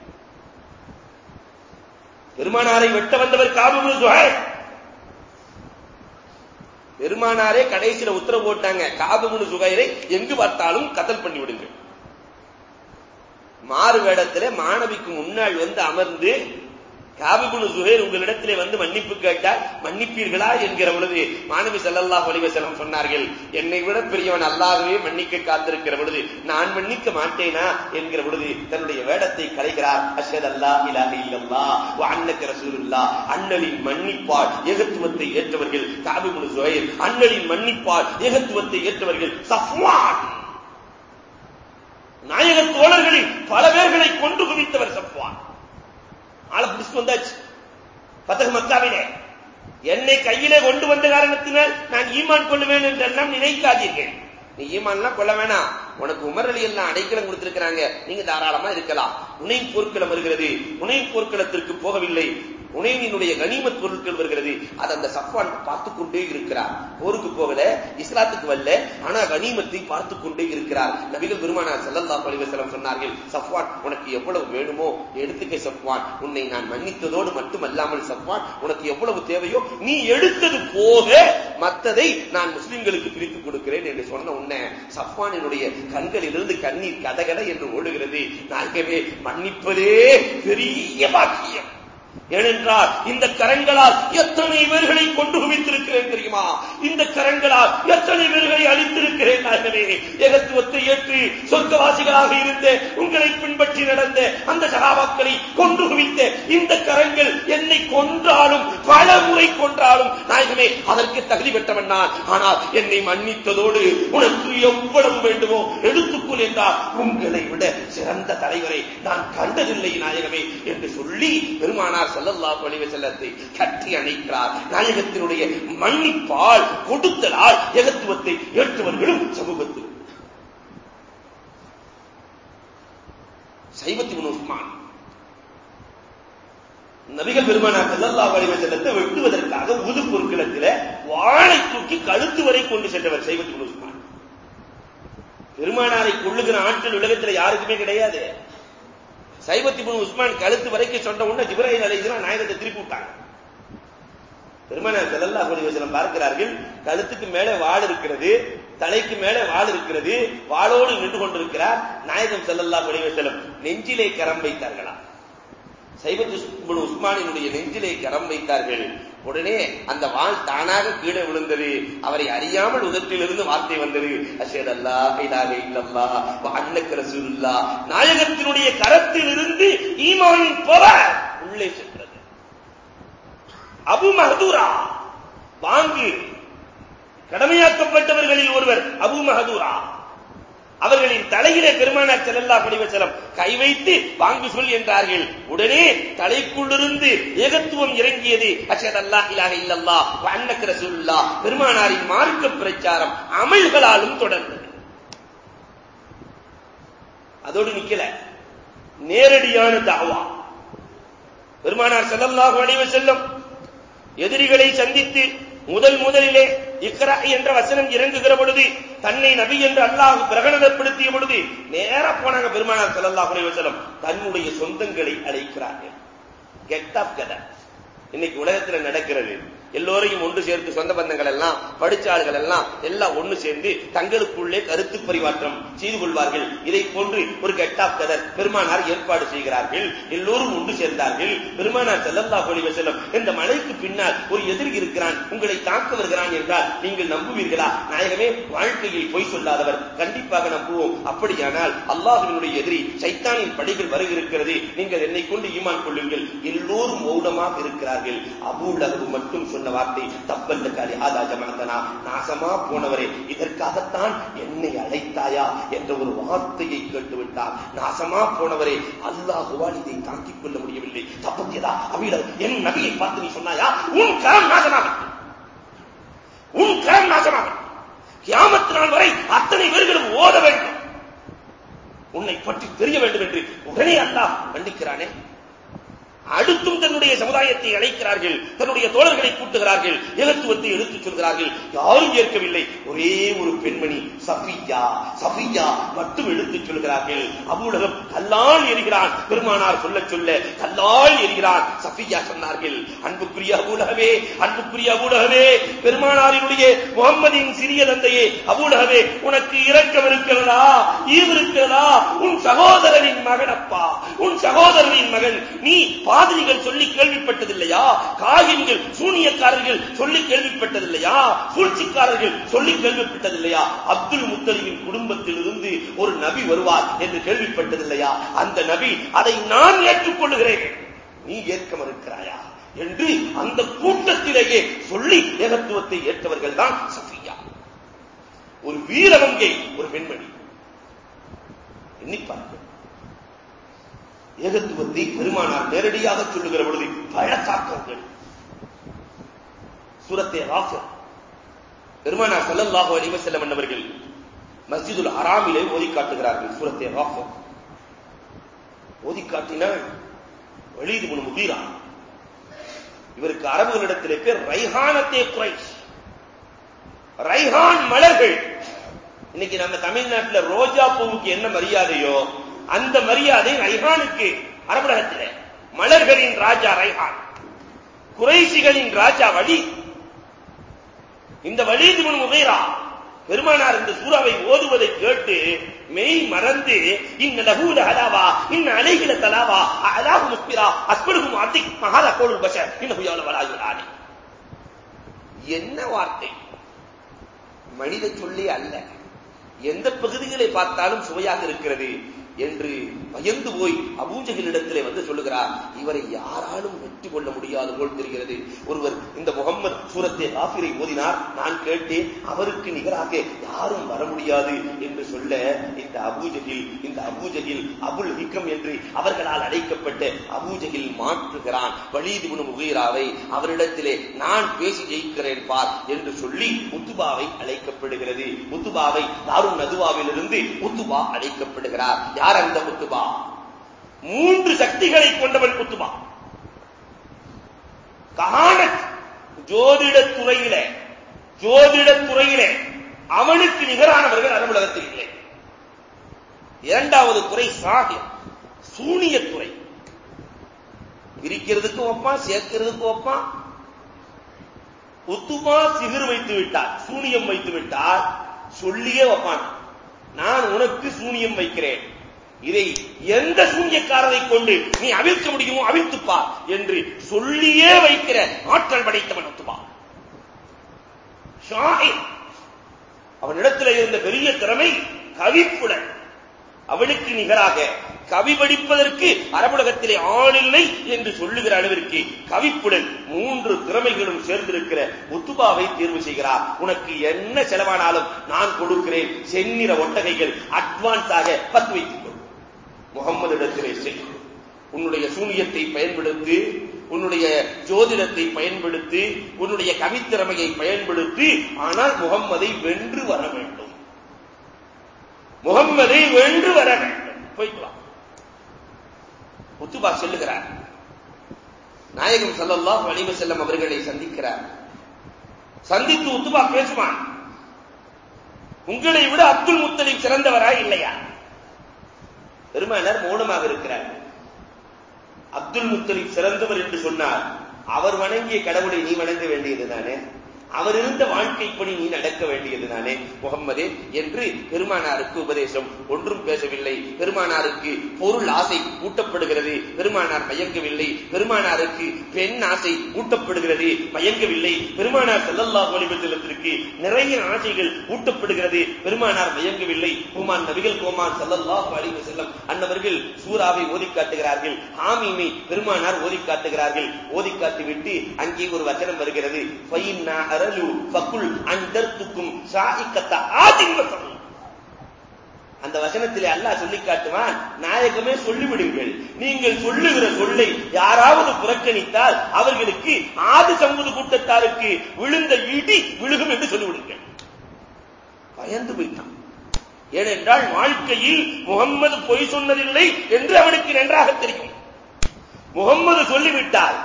பெருமானாரை வெட்ட வந்தவர் காபு சுஹை பெருமானாரே கடைசியில உத்தரவு போட்டாங்க காபுமுனு சுகைரை எங்கு பார்த்தாலும் கத்தல் பண்ணி விடுங்க மாறு வேடத்திலே மாணவிக்கு முன்னாள் வந்து அமர்ந்து காபிபுனு சுஹேர் உங்களிடத்திலே வந்து மன்னிப்பு கேட்டால் மன்னிப்பீர்களா என்கிற பொழுது மாணவி செல்லல்லா ஒளிவ சொன்னார்கள் என்னை விட பெரியவன் அல்லாகவே மன்னிக்க காத்திருக்கிற பொழுது நான் மன்னிக்க மாட்டேனா? என்கிற பொழுது தன்னுடைய வேடத்தை கலைகிறார் அஷத் அல்லா இலாக இல்லல்லா அன்னக்க ரசூலுல்லா அண்ணலின் மன்னிப்பால் ஏகத்துவத்தை ஏற்றவர்கள் காபிபுனு சுஹேர் அண்ணலின் மன்னிப்பால் ஏகத்துவத்தை ஏற்றவர்கள் சஃப்வான். நாயக தோழர்களில் பல பேர்களை கொண்டு குவித்தவர் சஃப்வான். ஆளை பிடிச்சு வந்தாச்சு பத்தக மக்காவிலே என்னை கையிலே கொண்டு வந்த காரணத்தினால் நான் ஈமான் கொள்ளுவேன் என்றெல்லாம் நினைக்காதீர்கள் நீ ஈமான்லாம் கொள்ள வேணாம் உனக்கு உமர் அலி எல்லாம் அடைக்கலம் கொடுத்திருக்கிறாங்க நீங்க தாராளமா இருக்கலாம் உனை போர்க்களம் வருகிறது உனை போர்க்களத்திற்கு போகவில்லை உனையினுடைய கனிமத் பொருட்கள் வருகிறது. அது அந்த சஃப்வான் பார்த்து கொண்டே இருக்கிறார். போருக்கு போகல இஸ்லாத்துக்கு வரல ஆனா கனிமத்தை பார்த்து கொண்டே இருக்கிறார். நபிகள் பெருமானார் செல்லல்லா பழிவசலம் சொன்னார்கள் சஃப்வான் உனக்கு எவ்வளவு வேணுமோ எடுத்துக்க சஃப்வான். உன்னை நான் மன்னித்ததோடு மட்டுமல்லாமல் சஃப்வான் உனக்கு எவ்வளவு தேவையோ நீ எடுத்தது போக மத்ததை நான் முஸ்லிம்களுக்கு பிரித்து கொடுக்கிறேன் என்று சொன்ன உன்னை சஃப்வானினுடைய கண்களிலிருந்து கண்ணீர் கதகட என்று ஓடுகிறது. நாயகமே மன்னிப்பதே பெரிய பாக்கியம். ஏனென்றால் இந்த கரங்களால் எத்தனை பேர்களை கொண்டு குவித்திருக்கிறேன் தெரியுமா? இந்த கரங்களால் எத்தனை பேர்களை அழித்திருக்கிறேன் ஆகவே ஏகத்துவத்தை ஏற்று சொர்க்கவாசிகளாக இருந்த உங்களை பின்பற்றி நடந்த அந்த சகாபாக்களை கொண்டு குவித்த இந்த கரங்கள் என்னை கொன்றாலும் பல முறை கொன்றாலும் நாயகமே அதற்கு தகுதி பெற்றவன் நான். ஆனால் என்னை மன்னித்ததோடு உனக்கு எவ்வளவு வேண்டுமோ எடுத்துக்கொள் என்றால் உங்களை விட சிறந்த தலைவரை நான் கண்டதில்லை நாயகமே என்று சொல்லி பெருமானார் செல்லல்லா ஒளிவ செல்லத்தை கட்டி அணைக்கிறார். நாயகத்தினுடைய மன்னிப்பால் கொடுத்தலால் ஏகத்துவத்தை ஏற்றுவர்களும் சமூகத்தில் சைவத்தி உஸ்மான் நபிகள் பெருமானார் செல்லல்லா வெட்டுவதற்காக உது பொருட்களத்தில் வாழை தூக்கி கழுத்து வரை கொண்டு சென்றவர் சைவத்தி உஸ்மான். பெருமானாரை கொள்ளுகிற ஆட்கள் உலகத்தில் யாருக்குமே கிடையாது. சைவத்தி உஸ்மான் கழுத்து வரைக்கும் சொன்ன உடனே ஜிப்ராஹிம் அலைஹிஸ்ஸலாம் நாயகத்தை திருப்பி விட்டாங்க. பெருமானார் செல்லல்லா அலைஹி பார்க்கிறார்கள் கழுத்துக்கு மேலே வாள் இருக்கிறது தலைக்கு மேலே வாள் இருக்கிறது வாளோடு நின்று கொண்டிருக்கிறார். நாயகம் செல்லல்லா அலைஹி நெஞ்சிலே கரம் வைத்தார்களா? சைபத்து உஸ்மானினுடைய நெஞ்சிலே கரம் வைத்தார்கள். உடனே அந்த வாழ் தானாக கீழே விழுந்தது. அவரை அறியாமல் உதட்டிலிருந்து வார்த்தை வந்தது. அஷேத் அல்லா இலாக இல்லல்லா அன்னக்கு ரசூல்லா நாயகத்தினுடைய கரத்திலிருந்து ஈமானின் உள்ளே சென்றது. அபு மஹதூரா வாங்கு கடமையாக்கப்பட்டவர்களில் ஒருவர் அபு மஹதூரா. அவர்களின் தலையிலே பெருமானார் செல்லல்லா படிவச்சலம் கை வைத்து வாங்கு சொல் என்றார்கள். உடனே தலைக்குள்ளிருந்து ஏகத்துவம் இறங்கியது. அஷத் அல்லா இலாக இல்லல்லா அன்னக்கர சொல்லா பெருமானாரின் மார்க்க பிரச்சாரம் அமல்களாலும் தொடர்ந்தது. அதோடு நிக்கல. நேரடியான தாவா பெருமானார் செல்லல்லாஹு படிவ செல்லும் எதிரிகளை சந்தித்து முதல் முதலிலே இக்ரா என்ற வசனம் இறங்குகிற பொழுது தன்னை நபி என்று அல்லாஹ் பிரகடனப்படுத்திய பொழுது நேரா போனாங்க பெருமானார் செல்லல்லா அலைஹி தன்னுடைய சொந்தங்களை அழைக்கிறார்கள். கெட் ஆஃப் கதை இன்னைக்கு உலகத்துல நடக்கிறது எல்லோரையும் ஒன்று சேர்த்து சொந்த பந்தங்கள் எல்லாம் படிச்ச ஆளுகள் எல்லாம் எல்லாம் ஒன்று சேர்ந்து தங்களுக்குள்ளே கருத்து பரிமாற்றம் செய்து கொள்வார்கள். இதை போன்று ஒரு கெட் ஆஃப் கதர் பெருமானார் ஏற்பாடு செய்கிறார்கள். எல்லோரும் ஒன்று சேர்ந்தார்கள். பெருமானார் செல்லல்லா ஒளிவ செல்லும் இந்த மலைக்கு பின்னால் ஒரு எதிரி இருக்கிறான். உங்களை தாக்க வருகிறான் என்றால் நீங்கள் நம்புவீர்களா? நாயகமே வாழ்க்கையில் பொய் சொல்லாதவர். கண்டிப்பாக நம்புவோம். அப்படியானால் அல்லாஹினுடைய எதிரி சைத்தானின் படைகள் வருகிறது நீங்கள் என்னை கொண்டு ஈமான் கொள்ளுங்கள். எல்லோரும் மௌனமாக இருக்கிறார்கள். அபூலகவு மட்டும் சொன்ன வார்த்தை தப்பல்ல காலி ஆதா ஜமனத்தனா நாசமா போனவரே இதற்காகத்தான் என்னை அழைத்தாயா? என்ற ஒரு வார்த்தையை கேட்டுவிட்டார். நாசமா போனவரே அல்லாஹுவால் இதை தாங்கிக் கொள்ள முடியவில்லை. தப்பத்தியதா அபீடர் என் நபியை பார்த்து நீ சொன்னாயா? உன் கரம் நாசமாக உன் கரம் நாசமாக கியாமத்து நாள் வரை அத்தனை பேர்களும் ஓத வேண்டும். உன்னை பற்றி தெரிய வேண்டும் என்று உடனே அல்லாஹ் கண்டிக்கிறானே அடுத்தும் தன்னுடைய சமுதாயத்தை அழைக்கிறார்கள் தன்னுடைய தோழர்களை கூட்டுகிறார்கள் எழுத்துவத்தை எழுத்துச் சொல்கிறார்கள். யாரும் ஏற்கவில்லை ஒரே ஒரு பெண்மணி சஃபியா. சஃபியா மட்டும் எழுத்துச் சொல்கிறார்கள். அபூலகம் கல்லால் எரிகிறான். பெருமானார் சொல்ல சொல்ல கல்லால் எரிகிறான். சஃபியா சொன்னார்கள் அன்புக்குரிய அபூலகமே அன்புக்குரிய அபூலகமே பெருமானாரினுடைய முகம்மதின் சிறிய தந்தையே அபூலகமே உனக்கு இரக்கம் இருக்கிறதா? ஈவு இருக்கிறதா? உன் சகோதரனின் மகனப்பா. உன் சகோதரனின் மகன். நீ பாதிரிகள் சொல்லி கேள்விப்பட்டதில்லையா? காகின்கள் சூனியக்காரர்கள் சொல்லி கேள்விப்பட்டதில்லையா? சூழ்ச்சிக்காரர்கள் சொல்லி கேள்விப்பட்டதில்லையா? அப்துல் முத்தலிவின் குடும்பத்திலிருந்து ஒரு நபி வருவார் என்று கேள்விப்பட்டதில்லையா? அந்த நபி அதை நான் ஏற்றுக்கொள்ளுகிறேன். நீ ஏற்க மறுக்கிறாயா? என்று அந்த கூட்டத்திலேயே சொல்லி ஏகத்துவத்தை ஏற்றவர்கள் தான் சஃபியா. ஒரு வீரவங்கை ஒரு பெண்மணி. எண்ணிப்பார்கள் ஏகத்துவத்தை பெருமானார் நேரடியாக சொல்லுகிற பொழுது பழத்தாக்கங்கள் சூரத்தை ராஃபர் பெருமானார் செல்லல்லாக அலைஹி செல்ல மன்னவர்கள் மஸ்ஜிதுல் ஹராமிலே ஓதி காட்டுகிறார்கள் சூரத்தை ராஃபர் ஓதி காட்டினால் வழிது முன் முகீரா இவருக்கு அரபுகளிடத்திலே பேர் ரைஹானத்தே குறை ரைஹான் மலர்கள். இன்னைக்கு நம்ம தமிழ்நாட்டில் ரோஜா பூவுக்கு என்ன மரியாதையோ அந்த மரியாதை ரைஹானுக்கு அரபுலகத்திலே மலர்களின் ராஜா ரைஹான். குறைசிகளின் ராஜா வழி இந்த வலீது முன் முகைரா பெருமானார் இந்த சூறாவை ஓதுவதை கேட்டு மெய் மறந்து இன்ன லகூல அலாவா இன்ன அலைகில தலாவா அலாஹு முஸ்பிரா அஸ்பருகும் வார்த்தை மகாத கோடு பஷர் இன்ன புயால வலாயுலானி என்ன வார்த்தை? மனித சொல்லி அல்ல. எந்த பகுதிகளை பார்த்தாலும் சுவையாக இருக்கிறது. என்று பயந்து போய் அபூஜகளிடத்திலே வந்து சொல்லுகிறார் இவரை யாராலும் வெற்றி கொள்ள முடியாது போல் தெரிகிறது. ஒருவர் இந்த முகம்மது சூரத்தை காபிரை ஓதினார் நான் கேட்டேன் அவருக்கு நிகராக யாரும் வர முடியாது என்று சொல்ல இந்த அபூஜகில் இந்த அபூஜகில் அபுல் ஹிக்கம் என்று அவர்களால் அழைக்கப்பட்ட அபூஜகில் மாற்றுகிறான். வலீது முகீராவை அவரிடத்திலே நான் பேசி ஜெயிக்கிறேன் பார் என்று சொல்லி முத்துபாவை அழைக்கப்படுகிறது. முத்துபாவை தாரு நதுவாவிலிருந்து முத்துபா அழைக்கப்படுகிறார். யார் அந்த குத்துபா மூன்று சக்திகளை கொண்டவன் குத்துபா கஹானத் ஜோதிட துறையில ஜோதிட துறையில அவனுக்கு நிகரானவர்கள் அலுவலகத்தில் இல்லை. இரண்டாவது துறை சாகியம் சூனிய துறை. பிரிக்கிறதுக்கு ஒப்பான் சேர்க்கிறதுக்கு ஒப்பான் உத்துமா சிகிர் வைத்து விட்டார் சூனியம் வைத்து விட்டார் சொல்லியே வைப்பான் நான் உனக்கு சூனியம் வைக்கிறேன். இதை எந்த சூன்யக்காரரை கொண்டு நீ அவிழ்க்க முடியுமோ அவிழ்த்துப்பா என்று சொல்லியே வைக்கிற ஆற்றல் படைத்தவன் உத்துபா அவனிடத்தில் இருந்த பெரிய திறமை கவிப்புலன் அவனுக்கு நிகராக கவி படிப்பதற்கு அரபுலகத்திலே ஆளில்லை என்று சொல்லுகிற அளவிற்கு கவிப்புடன் மூன்று திறமைகளும் சேர்ந்திருக்கிற ஒத்துபாவை தேர்வு செய்கிறார். உனக்கு என்ன செலவானாலும் நான் கொடுக்கிறேன். செந்நிற ஒட்டகைகள் அட்வான்ஸாக பத்து வைத்துக் முகம்மதிடத்திலே முகம்மது செய் உன்னுடைய சூனியத்தை பயன்படுத்தி உன்னுடைய ஜோதிடத்தை பயன்படுத்தி உன்னுடைய கவித்திறமையை பயன்படுத்தி ஆனால் முகம்மதை வென்று வர வேண்டும். முகம்மதை வென்று வர வேண்டும். போய்க்கலாம். உத்துபா செல்லுகிறார். நாயகம் சல்லல்லாஹு வலிவு செல்லம் அவர்களை சந்திக்கிறார். சந்தித்து உத்துபா பேசுவான். உங்களை விட அப்துல் முத்தலி சிறந்தவரா இல்லையா? பெருமானார் மௌனமாக இருக்கிறார். அப்துல் முத்தலிப் சிறந்தவர் என்று சொன்னார் அவர் வணங்கிய கடவுளை நீ வணங்க வேண்டியதுதானே? அவர் இருந்த வாழ்க்கைப்படி நீ நடக்க வேண்டியது வேண்டியதுதானே முகம்மதே என்று பெருமானாருக்கு உபதேசம். ஒன்றும் பேசவில்லை. பெருமானாருக்கு பொருள் ஆசை ஊட்டப்படுகிறது. பெருமானார் மயங்கவில்லை. பெருமானாருக்கு பெண் ஆசை ஊட்டப்படுகிறது. மயங்கவில்லை. பெருமானார் செல்லல்லா அலைஹி நிறைய ஆசைகள் ஊட்டப்படுகிறது. பெருமானார் மயங்கவில்லை. குமான் நபிகள் கோமான் செல்லல்லா அலைஹி செல்லம் அன்னவர்கள் சூறாவை ஓதி காட்டுகிறார்கள். ஆமீமை பெருமானார் ஓதி காட்டுகிறார்கள். ஓதி காட்டிவிட்டு அங்கே ஒரு வச்சனம் வருகிறது. ஃபைன்னா அரலு ஃபகுல் சாயிக்கத்த ஆதின் அந்த வசனத்திலே அல்லாஹ் சொல்லி காட்டுவான் நாயகமே சொல்லிவிடுங்கள். நீங்கள் சொல்லுகிற சொல்லை யாராவது புறக்கணித்தால் அவர்களுக்கு ஆதி சமூக கூட்டத்தாருக்கு விழுந்த இடி விழுகும் என்று சொல்லிவிடுங்கள். பயந்து போயிட்டான் ஏனென்றால் வாழ்க்கையில் முகம்மது பொய் சொன்னதில்லை என்று அவனுக்கு நன்றாக தெரியும். முகம்மது சொல்லிவிட்டார்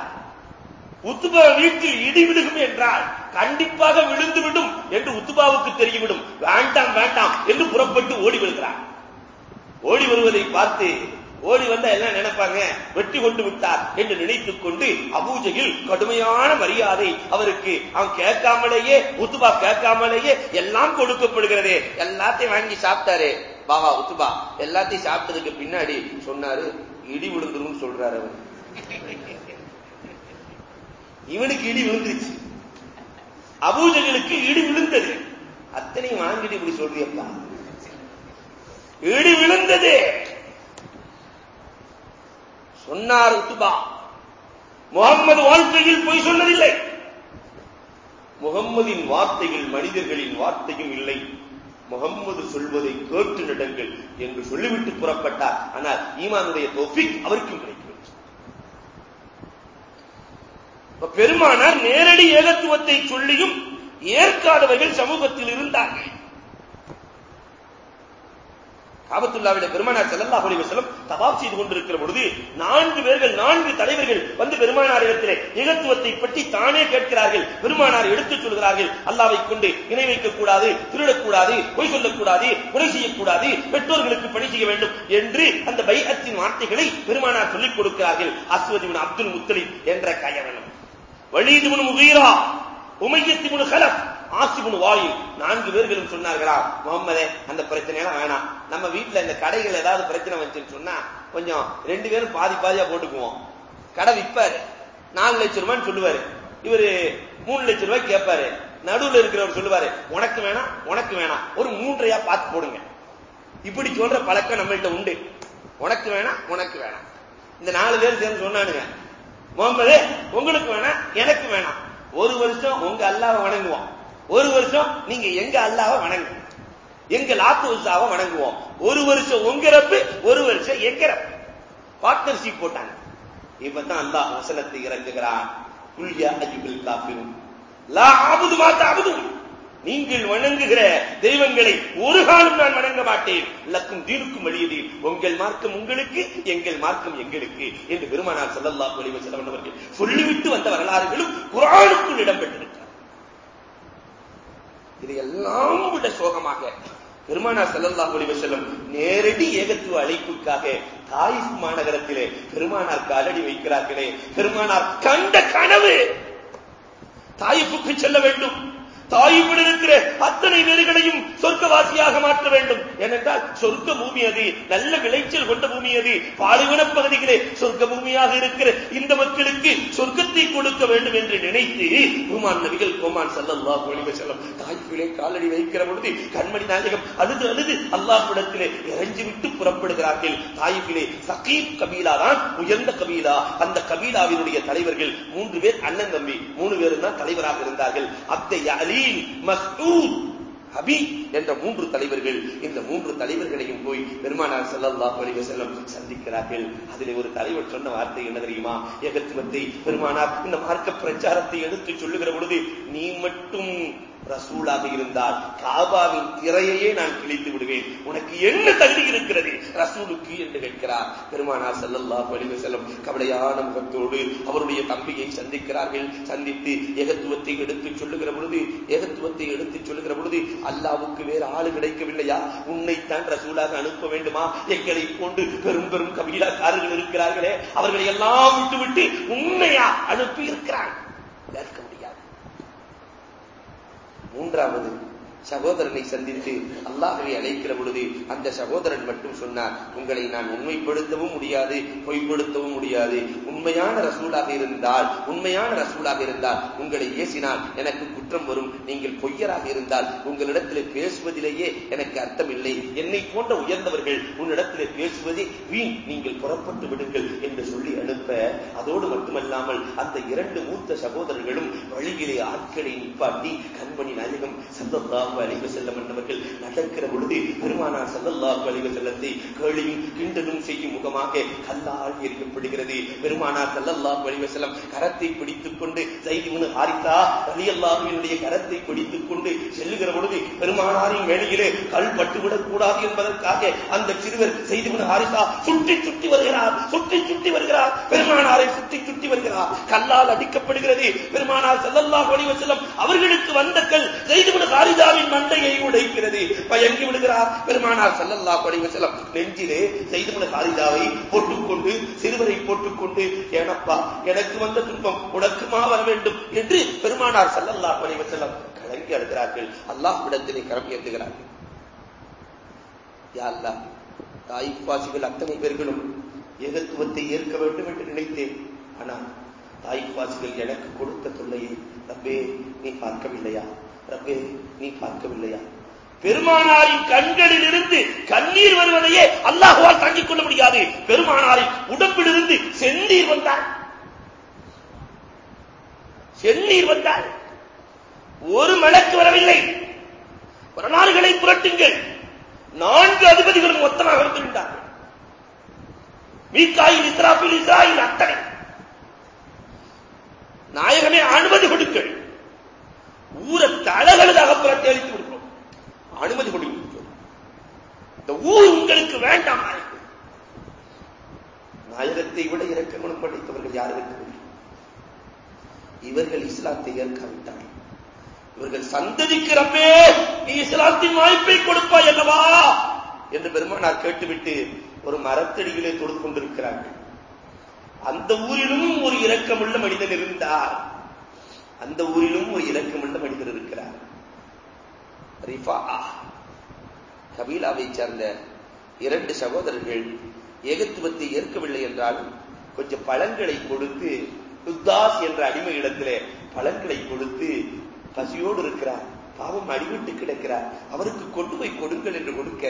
உத்துப வீட்டில் இடி விழுகும் என்றால் கண்டிப்பாக விழுந்து விடும் என்று உத்துபாவுக்கு தெரிவிடும் வேண்டாம் வேண்டாம் என்று புறப்பட்டு ஓடி வருகிறார் ஓடி வருவதை பார்த்து ஓடி வந்தா எல்லாம் நினைப்பாங்க? வெற்றி கொண்டு விட்டார் என்று நினைத்துக் கொண்டு அபூஜையில் கடுமையான மரியாதை அவருக்கு. அவன் கேட்காமலேயே உத்துபா கேட்காமலேயே எல்லாம் கொடுக்கப்படுகிறதே. எல்லாத்தையும் வாங்கி சாப்பிட்டாரு. பாபா உத்துபா எல்லாத்தையும் சாப்பிட்டதுக்கு பின்னாடி சொன்னாரு இடி விழுந்துரும் சொல்றாரு அவர். இவனுக்கு இடி விழுந்துருச்சு. அபூஜகளுக்கு இடி விழுந்தது. அத்தனை வாங்கிட்டு இப்படி சொல்றியப்பா. இடி விழுந்தது. சொன்னார் உத்துபா. முகம்மது வாழ்க்கையில் போய் சொன்னதில்லை. முகம்மதின் வார்த்தைகள் மனிதர்களின் வார்த்தையும் இல்லை. முகம்மது சொல்வதை கேட்டு நடங்கள் என்று சொல்லிவிட்டு புறப்பட்டார். ஆனால் ஈமானுடைய தோஃபிக் அவருக்கும் கிடைக்கும். பெருமானார் நேரடி ஏகத்துவத்தை சொல்லியும் ஏற்காதவர்கள் சமூகத்தில் இருந்தார்கள் காபத்துல்லாவிட பெருமானார் செல்லல்லா அலைஹி வஸல்லம் தபாப் செய்து கொண்டிருக்கிற பொழுது நான்கு பேர்கள் நான்கு தலைவர்கள் வந்து பெருமானார் இடத்திலே ஏகத்துவத்தை பற்றி தானே கேட்கிறார்கள். பெருமானார் எடுத்துச் சொல்கிறார்கள். அல்லாவை கொண்டு இணை வைக்கக் கூடாது திருடக்கூடாது பொய் சொல்லக்கூடாது கொலை செய்யக்கூடாது பெற்றோர்களுக்கு பணி செய்ய வேண்டும் என்று அந்த பைகத்தின் வார்த்தைகளை பெருமானார் சொல்லிக் கொடுக்கிறார்கள். அஸ்வதிபின் அப்துல் முத்தலிப் என்ற கயவனம். வலீதுபின் முகீரா உமையத்திபின் ஹலப் ஆசிபுன் வாயு நான்கு பேர்களும் சொன்னார்களா முகம்மதே அந்த பிரச்சனையெல்லாம் வேணாம். நம்ம வீட்டுல இந்த கடைகள் ஏதாவது பிரச்சனை வந்துச்சுன்னு சொன்னா கொஞ்சம் ரெண்டு பேரும் பாதி பாதியா போட்டுக்குவோம். கடை விற்பாரு. நாலு லட்சம் ரூபான்னு சொல்லுவாரு. இவரு மூணு லட்சம் ரூபாய் கேட்பாரு. நடுவில் இருக்கிறவர் சொல்லுவாரு உனக்கு வேணாம் உனக்கு வேணாம். ஒரு மூன்றையா பார்த்து போடுங்க. இப்படி சொல்ற பழக்கம் நம்மள்கிட்ட உண்டு. உனக்கு வேணாம் உனக்கு வேணாம். இந்த நாலு பேர் சேர்ந்து சொன்னானுங்க. முகமது உங்களுக்கு வேணாம் எனக்கு வேணாம். ஒரு வருஷம் உங்க அல்லாவை வணங்குவோம். ஒரு வருஷம் நீங்க எங்க அல்லாவை வணங்கு எங்க லாத்து உசாவை வணங்குவோம். ஒரு வருஷம் உங்க ரப்பு ஒரு வருஷம் எங்க ரப்பு. பார்ட்னர்ஷிப் போட்டாங்க. இப்பதான் அல்லாஹ் வசனத்தை இறங்குகிறான். குல்யா அஜிபில் காஃபிரும் லா ஆபுது மாத்த ஆபுதும் நீங்கள் வணங்குகிற தெய்வங்களை ஒரு காலம் நான் வணங்க மாட்டேன். லக்கும் தீனுக்கும் வழியது. உங்கள் மார்க்கம் உங்களுக்கு எங்கள் மார்க்கம் எங்களுக்கு என்று பெருமானார் செல்லல்லா அலைஹி வஸல்லம் அவர்கள் சொல்லிவிட்டு வந்த வரலாறுகளும் குரானுக்குள் இடம்பெற்றிருக்கிறார் இது எல்லாம் விட சோகமாக பெருமானார் செல்லல்லா அலைஹி செல்லும் நேரடி ஏகத்துவ அழைப்புக்காக தாய் மாநகரத்திலே பெருமானார் காலடி வைக்கிறார்களே. பெருமானார் கண்ட கனவு தாயிப்புக்கு செல்ல வேண்டும். தாயிப்பில் இருக்கிற அத்தனை வேர்களையும் சொர்க்கவாசியாக மாற்ற வேண்டும். ஏனென்றால் சொர்க்க பூமி அது நல்ல விளைச்சல் கொண்ட பூமி அது. பாலைவன பகுதிகளே சொர்க்க பூமியாக இருக்கிற இந்த மக்களுக்கு சொர்க்கத்தை கொடுக்க வேண்டும் என்று நினைத்து பூமான் நபிகள் கோமான் செல்லல்லா ஒளிவ செல்லம் தாய்ப்பிலே காலடி வைக்கிற பொழுது கண்மணி நாயகம் அழுது அழுது அல்லாஹ்விடத்திலே இறைஞ்சி விட்டு புறப்படுகிறார்கள். தாயிப்பிலே சகீப் கபீலா தான் உயர்ந்த கபீலா. அந்த கபீலாவினுடைய தலைவர்கள் மூன்று பேர் அண்ணன் தம்பி. மூணு பேரும் தான் தலைவராக இருந்தார்கள். அத்தை அலீல் மஸ்ஊத் ஹபி என்ற மூன்று தலைவர்கள் இந்த மூன்று தலைவர்களையும் போய் பெருமானார் ஸல்லல்லாஹு அலைஹி செல்லம் சந்திக்கிறார்கள். அதிலே ஒரு தலைவர் சொன்ன வார்த்தை என்ன தெரியுமா? ஏகத்துவத்தை பெருமானார் இந்த மார்க்க பிரச்சாரத்தை எடுத்து சொல்லுகிற பொழுது நீ மட்டும் ரசூலாக இருந்தால் காபாவின் திரையையே நான் கிழித்து விடுவேன். உனக்கு என்ன தகுதி இருக்கிறது? ரசூலுக்கு என்று கேட்கிறார். பெருமானார் செல்லல்லா அலைஹி செல்லும் கவலையான முகத்தோடு அவருடைய தம்பியை சந்திக்கிறார்கள். சந்தித்து ஏகத்துவத்தை எடுத்து சொல்லுகிற பொழுது ஏகத்துவத்தை எடுத்து சொல்லுகிற பொழுது அல்லாவுக்கு வேறு ஆளு கிடைக்கவில்லையா? உன்னைத்தான் ரசூலாக அனுப்ப வேண்டுமா? எங்களை போன்று பெரும் பெரும் கபீலாக்காரர்கள் இருக்கிறார்களே. அவர்களை எல்லாம் விட்டுவிட்டு உண்மையா அனுப்பி இருக்கிறான் மூன்றாவது சகோதரனை சந்தித்து அல்லாஹவை அழைக்கிற பொழுது அந்த சகோதரன் மட்டும் சொன்னார் உங்களை நான் உண்மைப்படுத்தவும் முடியாது பொய்ப்படுத்தவும் முடியாது. உண்மையான ரசூலாக இருந்தால் உண்மையான ரசூலாக இருந்தால் உங்களை ஏசினால் எனக்கு குற்றம் வரும். நீங்கள் பொய்யராக இருந்தால் உங்களிடத்தில் பேசுவதிலேயே எனக்கு அர்த்தம் இல்லை என்னை போன்ற உயர்ந்தவர்கள் உன்னிடத்தில் பேசுவதே வீண் நீங்கள் புறப்பட்டு விடுங்கள் என்று சொல்லி அனுப்ப அதோடு மட்டுமல்லாமல் அந்த இரண்டு மூத்த சகோதரர்களும் வழியிலே ஆட்களை நிப்பாட்டி கண்மணி நாயகம் சல்லல்லாஹு அலைஹி செல்லம் என்பவர்கள் நடக்கிற பொழுது பெருமானார் சல்லல்லாஹு அலைஹி செல்லத்தை கேளியும் கிண்டலும் செய்யும் முகமாக கல்லால் எரிக்கப்படுகிறது பெருமானார் சல்லல்லாஹு அலைஹி செல்லம் கரத்தை பிடித்துக் கொண்டு ஸைத் ஹாரித்தா அலியல்லாஹுவினுடைய கரத்தை பிடித்துக் கொண்டு செல்லுகிற பொழுது பெருமானாரின் வேலையிலே கல் பட்டுவிடக் கூடாது என்பதற்காக அந்த சிறுவர் ஸைத் இப்னு சுற்றி சுற்றி வருகிறார் சுற்றி சுற்றி வருகிறார். பெருமானாரை சுற்றி சுற்றி வருகிறார். கல்லால் அடிக்கப்படுகிறது. பெருமானார் ஸல்லல்லாஹு அலைஹி வஸல்லம் அவர்களுக்கு வந்த கல் ஸைத் இப்னு ஹாரிஸாவின் மண்டையை உடைக்கிறது. பயங்கி விடுகிறார் பெருமானார் ஸல்லல்லாஹு அலைஹி செல்லம் நெஞ்சிலே ஸைத் இப்னு போட்டுக்கொண்டு சிறுவரை போட்டுக்கொண்டு ஏனப்பா எனக்கு வந்த துன்பம் உனக்குமா வர வேண்டும் என்று பெருமானார் ஸல்லல்லாஹு அலைஹி செல்லம் கலங்கி அழுகிறார்கள். அல்லாஹ்விடத்திலே கரம் ஏந்துகிறார்கள். யா தாய்ப்பாசிகள் அத்தனை பேர்களும் ஏகத்துவத்தை ஏற்க வேண்டும் என்று நினைத்தேன். ஆனால் தாய்ப்பாசிகள் எனக்கு கொடுத்த தொல்லையை தப்பே நீ பார்க்கவில்லையா? ரப்பே நீ பார்க்கவில்லையா? பெருமானாரின் கண்களில் இருந்து கண்ணீர் வருவதையே அல்லாஹுவால் தாங்கிக் கொள்ள முடியாது. பெருமானாரின் உடம்பிலிருந்து செந்நீர் வந்தார். செந்நீர் வந்தார். ஒரு மலக்கு வரவில்லை. வரலாறுகளை புரட்டுங்கள். நான்கு அதிபதிகளும் மொத்தமாக இருந்திருந்தார் மீக்காயில் இஸ்ராபில் இஸ்ராயில் அத்தனை. நாயகமே அனுமதி கொடுங்கள். ஊரை தலகழுதாக அகப்புறத்தை அழித்து விடுகிறோம். அனுமதி கொடுங்க இந்த ஊர் உங்களுக்கு வேண்டாம் நாயகத்தை விட இறக்கமனம் படைத்தவர்கள் யார் இருக்க முடியும் இவர்கள் இஸ்லாத்தை ஏற்காவிட்டார்கள். இவர்கள் சந்ததிக்கிறப்பே நீ இஸ்லாத்தின் வாய்ப்பை கொடுப்பாய் அல்லவா? என்று பெருமானார் கேட்டுவிட்டு ஒரு மரத்தடியிலே தொடுத்து கொண்டிருக்கிறார்கள். அந்த ஊரிலும் ஒரு இரக்கமுள்ள மனிதன் இருந்தார். அந்த ஊரிலும் ஒரு இரக்கமுள்ள மனிதர் இருக்கிறார். ரிஃபா கபீலாவை சேர்ந்த இரண்டு சகோதரர்கள் ஏகத்துவத்தை ஏற்கவில்லை என்றாலும் கொஞ்சம் பழங்களை கொடுத்து துத்தாஸ் என்ற அடிமை இடத்திலே பழங்களை கொடுத்து பசியோடு இருக்கிறார். பாவம் அடிவிட்டு கிடக்கிறார். அவருக்கு கொண்டு போய் கொடுங்கள் என்று கொடுக்க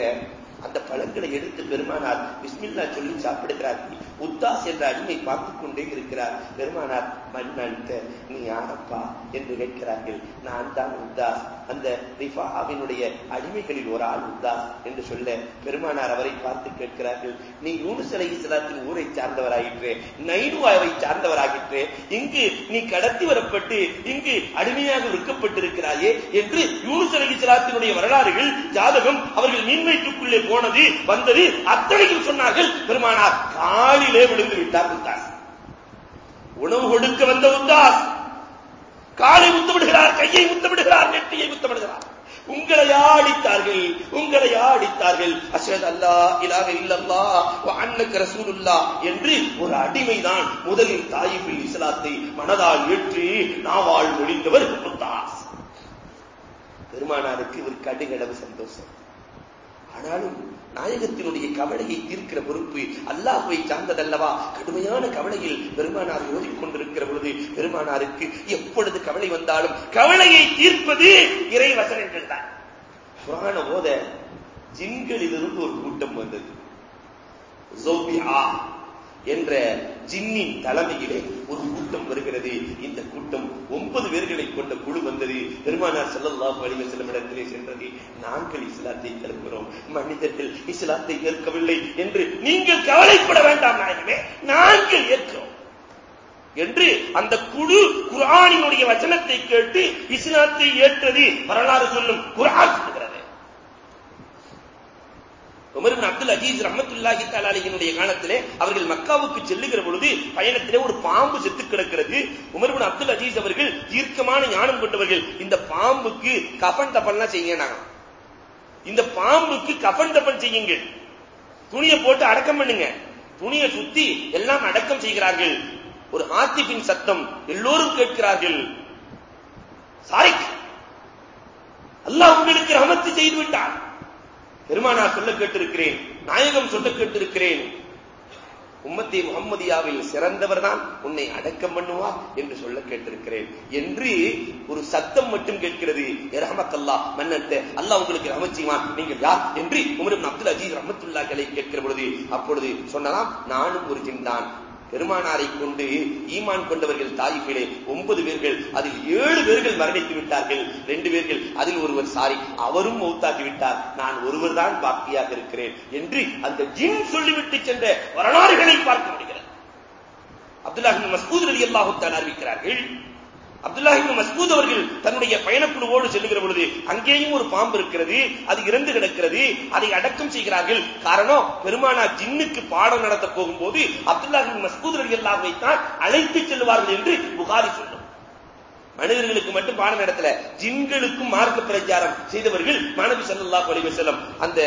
அந்த பழங்களை எடுத்து பெருமானார் பிஸ்மில்லா சொல்லி சாப்பிடுகிறார். உத்தாஸ் என்ற அடிமை பார்த்துக் கொண்டே இருக்கிறார். பெருமானார் மண் நீ யாரப்பா என்று கேட்கிறார்கள். நான் தான் உத்தாஸ். அந்த ரிஃபாவினுடைய அடிமைகளில் ஒரு ஆள் உத்தாஸ் என்று சொல்ல பெருமானார் அவரை பார்த்து கேட்கிறார்கள். நீ யூனுஸ் அலை இஸ்லாத்தின் ஊரை சார்ந்தவராயிற்றே. நைடுவாவை சார்ந்தவராகிற்று இங்கு நீ கடத்தி வரப்பட்டு இங்கு அடிமையாக விற்கப்பட்டிருக்கிறாயே என்று யூனுஸ் அலை இஸ்லாத்தினுடைய வரலாறுகள் ஜாதகம் அவர்கள் மீன்வயிற்றுக்குள்ளே போனது வந்தது அத்தனையும் சொன்னார்கள் பெருமானார். காலி காலிலே விழுந்து விட்டார் உத்தாஸ் உணவு கொடுக்க வந்த உத்தாஸ் காலை முத்தமிடுகிறார் கையை முத்தமிடுகிறார் நெட்டியை முத்தமிடுகிறார். உங்களை ஆடித்தார்கள் உங்களை ஆடித்தார்கள். அஷத் அல்லா இலாக இல்லல்லா அன்னக்கு ரசூலுல்லா என்று ஒரு அடிமைதான் முதலில் தாயிபில் இஸ்லாத்தை மனதால் ஏற்றி நாவால் ஒழிந்தவர் முத்தாஸ். பெருமானாருக்கு இவர் கடுகளவு சந்தோஷம். ஆனாலும் நாயகத்தினுடைய கவலையை தீர்க்கிற பொறுப்பு அல்லாஹுவை சார்ந்ததல்லவா? கடுமையான கவலையில் பெருமானார் ஓதிக்கொண்டிருக்கிற பொழுது பெருமானாருக்கு எப்பொழுது கவலை வந்தாலும் கவலையை தீர்ப்பது இறை வசனங்கள் தான். புராண போத ஜின்களிலிருந்து ஒரு கூட்டம் வந்தது. என்ற ஜின்னின் தலைமையிலே ஒரு கூட்டம் வருகிறது. இந்த கூட்டம் ஒன்பது பேர்களை கொண்ட குழு வந்தது. பெருமானார் செல்லல்லா வழிவ செல்லும் இடத்திலே சென்றது. நாங்கள் இஸ்லாத்தை ஏற்கிறோம் மனிதர்கள் இஸ்லாத்தை ஏற்கவில்லை என்று நீங்கள் கவலைப்பட வேண்டாம் நாயகமே. நாங்கள் ஏற்கிறோம். என்று அந்த குழு குரானினுடைய வச்சனத்தை கேட்டு இஸ்லாத்தை ஏற்றது வரலாறு சொல்லும் குரான் சொல்லுகிறது. உமர் அப்துல் அஜீஸ் ரஹமத்துல்லாஹி தலாலியினுடைய காலத்திலே அவர்கள் மக்காவுக்கு செல்லுகிற பொழுது பயணத்திலே ஒரு பாம்பு செத்து கிடக்கிறது. உமர்பின் அப்துல் அஜீஸ் அவர்கள் தீர்க்கமான ஞானம் கொண்டவர்கள். இந்த பாம்புக்கு கஃபன் தப்பன்லாம் செய்யுங்க இந்த பாம்புக்கு கஃபன் தப்பன் செய்யுங்கள். துணியை போட்டு அடக்கம் பண்ணுங்க. துணியை சுத்தி எல்லாம் அடக்கம் செய்கிறார்கள். ஒரு ஆத்திபின் சத்தம் எல்லோரும் கேட்கிறார்கள். சாரிக். அல்லாஹ் உங்களுக்கு ரமத்து செய்து விட்டார் பெருமானா சொல்ல கேட்டிருக்கிறேன் நாயகம் சொல்ல கேட்டிருக்கிறேன். உம்மத்தி முகம்மதியாவில் சிறந்தவர் தான் உன்னை அடக்கம் பண்ணுவார் என்று சொல்ல கேட்டிருக்கிறேன். என்று ஒரு சத்தம் மட்டும் கேட்கிறது. ரஹமத்தல்லா மன்னத்தை அல்லாஹ் உங்களுக்கு ரமச்சிவான் நீங்கள் யார் என்று உமரும் அப்துல் அஜீஸ் ரஹமத்துல்லாக்களை கேட்கிற பொழுது அப்பொழுது சொன்னலாம் நானும் ஒரு ஜின் தான் பெருமானாரை கொண்டு ஈமான் கொண்டவர்கள் தாயிப்பிலே ஒன்பது பேர்கள் அதில் ஏழு பேர்கள் மரணித்து விட்டார்கள். ரெண்டு பேர்கள் அதில் ஒருவர் சாரி அவரும் மௌத்தாகி விட்டார். நான் ஒருவர் தான் பாக்தியாக இருக்கிறேன் என்று அந்த ஜின் சொல்லிவிட்டு சென்ற வரலாறுகளை பார்க்க முடிகிறது. அப்துல்லாஹின் மசூத் அலி அல்லாஹுத்தான் அறிவிக்கிறார்கள் அப்துல்லாஹிபின் மஸ்பூத் அவர்கள் தன்னுடைய பயணக்குழுவோடு செல்லுகிற பொழுது அங்கேயும் ஒரு பாம்பு இருக்கிறது அது இறந்து கிடக்கிறது அதை அடக்கம் செய்கிறார்கள். காரணம் பெருமானா ஜின்னுக்கு பாடம் நடத்த போகும்போது அப்துல்லாஹிபின் மஸ்பூத் அலி அவைத்தான் தான் அழைத்து செல்வார்கள் என்று புகாரி சொல்லும். மனிதர்களுக்கு மட்டும் பாடம் நடத்தல ஜின்களுக்கும் மார்க்க பிரச்சாரம் செய்தவர்கள் மாணவி சல்லாஹ் அலைவ அந்த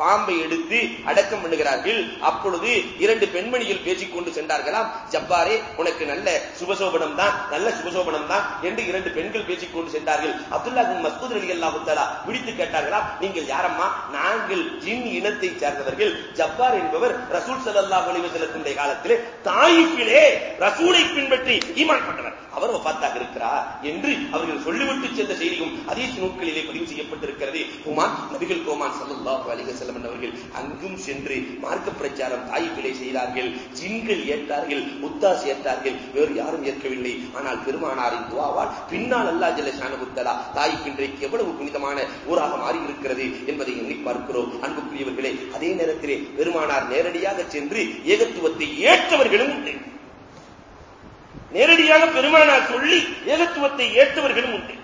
பாம்பை எடுத்து அடக்கம் பண்ணுகிறார்கள். அப்பொழுது இரண்டு பெண்மணிகள் பேசிக்கொண்டு சென்றார்களாம். ஜப்பாரே உனக்கு நல்ல சுபசோபனம் தான் நல்ல சுபசோபனம் தான் என்று இரண்டு பெண்கள் பேசிக்கொண்டு சென்றார்கள். அப்துல்லா மஸ்பூத் அலி அல்லா முத்தாலா விழித்து கேட்டார்களா நீங்கள் யாரம்மா? நாங்கள் ஜின் இனத்தை சேர்ந்தவர்கள். ஜப்பார் என்பவர் ரசூல் சல்லா அலிவசலத்தினுடைய காலத்திலே தாயிப்பிலே ரசூலை பின்பற்றி ஈமான் பண்ணவர் அவர் வபாத்தாக இருக்கிறார் என்று அவர்கள் சொல்லிவிட்டு சென்ற செய்தியும் அதே நூல்களிலே பதிவு செய்யப்பட்டிருக்கிறது. குமார் நபிகள் கோமான் சல்லாஹ் அலிக செல்லமன் அவர்கள் அங்கும் சென்று மார்க்க பிரச்சாரம் தாயிப்பிலே செய்தார்கள். ஜின்கள் ஏற்றார்கள் முத்தாஸ் ஏற்றார்கள் வேறு யாரும் ஏற்கவில்லை. ஆனால் பெருமானாரின் துவாவால் பின்னால் அல்லா ஜல்ல ஷானபுத்தலா தாயிப் இன்றைக்கு எவ்வளவு புனிதமான ஊராக மாறி இருக்கிறது என்பதை எண்ணி பார்க்கிறோம். அன்புக்குரியவர்களே அதே நேரத்திலே பெருமானார் நேரடியாக சென்று ஏகத்துவத்தை ஏற்றவர்களும் உண்டு. நேரடியாக பெருமானார் சொல்லி ஏகத்துவத்தை ஏற்றவர்களும் உண்டு.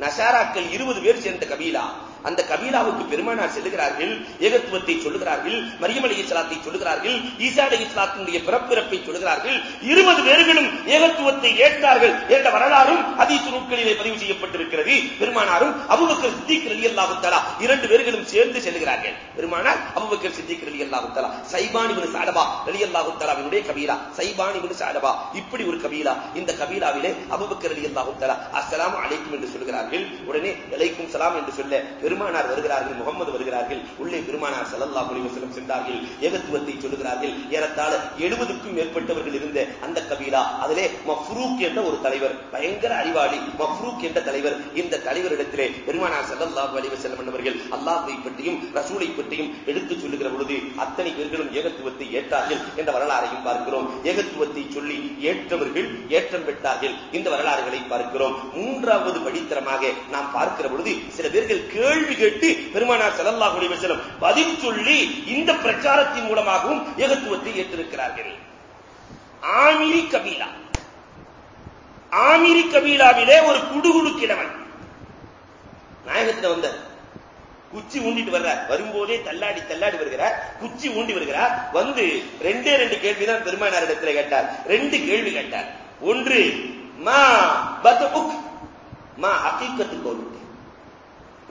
நசாராக்கள் இருபது பேர் சேர்ந்த கபீலா அந்த கபீலாவுக்கு பெருமானார் செல்லுகிறார்கள் ஏகத்துவத்தை சொல்லுகிறார்கள் மரியம் அலி இஸ்லாத்தை சொல்லுகிறார்கள் ஈசா அலி இஸ்லாத்தினுடைய பிறப்பிறப்பை சொல்லுகிறார்கள். இருபது பேர்களும் ஏகத்துவத்தை ஏற்றார்கள் என்ற வரலாறும் அதீசு நூட்களிலே பதிவு செய்யப்பட்டிருக்கிறது. பெருமானாரும் அபுபக்கர் சித்திக் ரலி அல்லாஹுத்தலா இரண்டு பேர்களும் சேர்ந்து செல்லுகிறார்கள். பெருமானார் அபுபக்கர் சித்திக் ரலி அல்லாஹுத்தலா சைபானி பின் சாடபா ரலி அல்லாஹுத்தலாவினுடைய கபீலா. சைபானி பின் சாடபா இப்படி ஒரு கபீலா. இந்த கபீலாவிலே அபுபக்கர் ரலி அல்லாஹுத்தலா அஸ்லாம் அழைக்கும் என்று சொல்கிறார்கள் உடனே அழைக்கும் சலாம் என்று சொல்ல பெருமானார் வருகிறார்கள் முகமது வருகிறார்கள் உள்ளே பெருமானார் சல்லல்லாஹு அலைஹி வஸல்லம் சென்றார்கள் ஏகத்துவத்தை சொல்லுகிறார்கள். ஏறத்தாழ எழுபதுக்கும் மேற்பட்டவர்கள் இருந்த அந்த கபீரா அதிலே மஃப்ரூக் என்ற ஒரு தலைவர் பயங்கர அறிவாளி மஃப்ரூக் என்ற தலைவர். இந்த தலைவரிடத்திலே பெருமானார் சல்லல்லாஹு அலைஹி வஸல்லம் என்பவர்கள் அல்லாஹை பற்றியும் ரசூலை பற்றியும் எடுத்துச் சொல்லுகிற பொழுது அத்தனை பேர்களும் ஏகத்துவத்தை ஏற்றார்கள் என்ற வரலாறையும் பார்க்கிறோம். ஏகத்துவத்தை சொல்லி ஏற்றவர்கள் ஏற்றம் பெற்றார்கள் இந்த வரலாறுகளை பார்க்கிறோம். மூன்றாவது படித்தரமாக நாம் பார்க்கிற பொழுது சில பேர்கள் கேள்வி கேட்டு பெருமானார் செலல்லா குடிவசனம் பதில் சொல்லி இந்த பிரச்சாரத்தின் மூலமாகவும் ஏகத்துவத்தை ஏற்றிருக்கிறார்கள். ஆமிரி கபீலா. ஆமிரி கபீலாவிலே ஒரு குடுகுடு கிழவன் நாயகத்துல வந்த குச்சி ஊண்டிட்டு வர்றார். வரும்போதே தள்ளாடி தள்ளாடி வருகிறார். குச்சி ஊண்டி வருகிறார். வந்து ரெண்டே ரெண்டு கேள்விதான் பெருமானார் இடத்துல கேட்டார். ரெண்டு கேள்வி கேட்டார். ஒன்று மா பத்துக் மா ஹக்கீக்கத்து கோவில்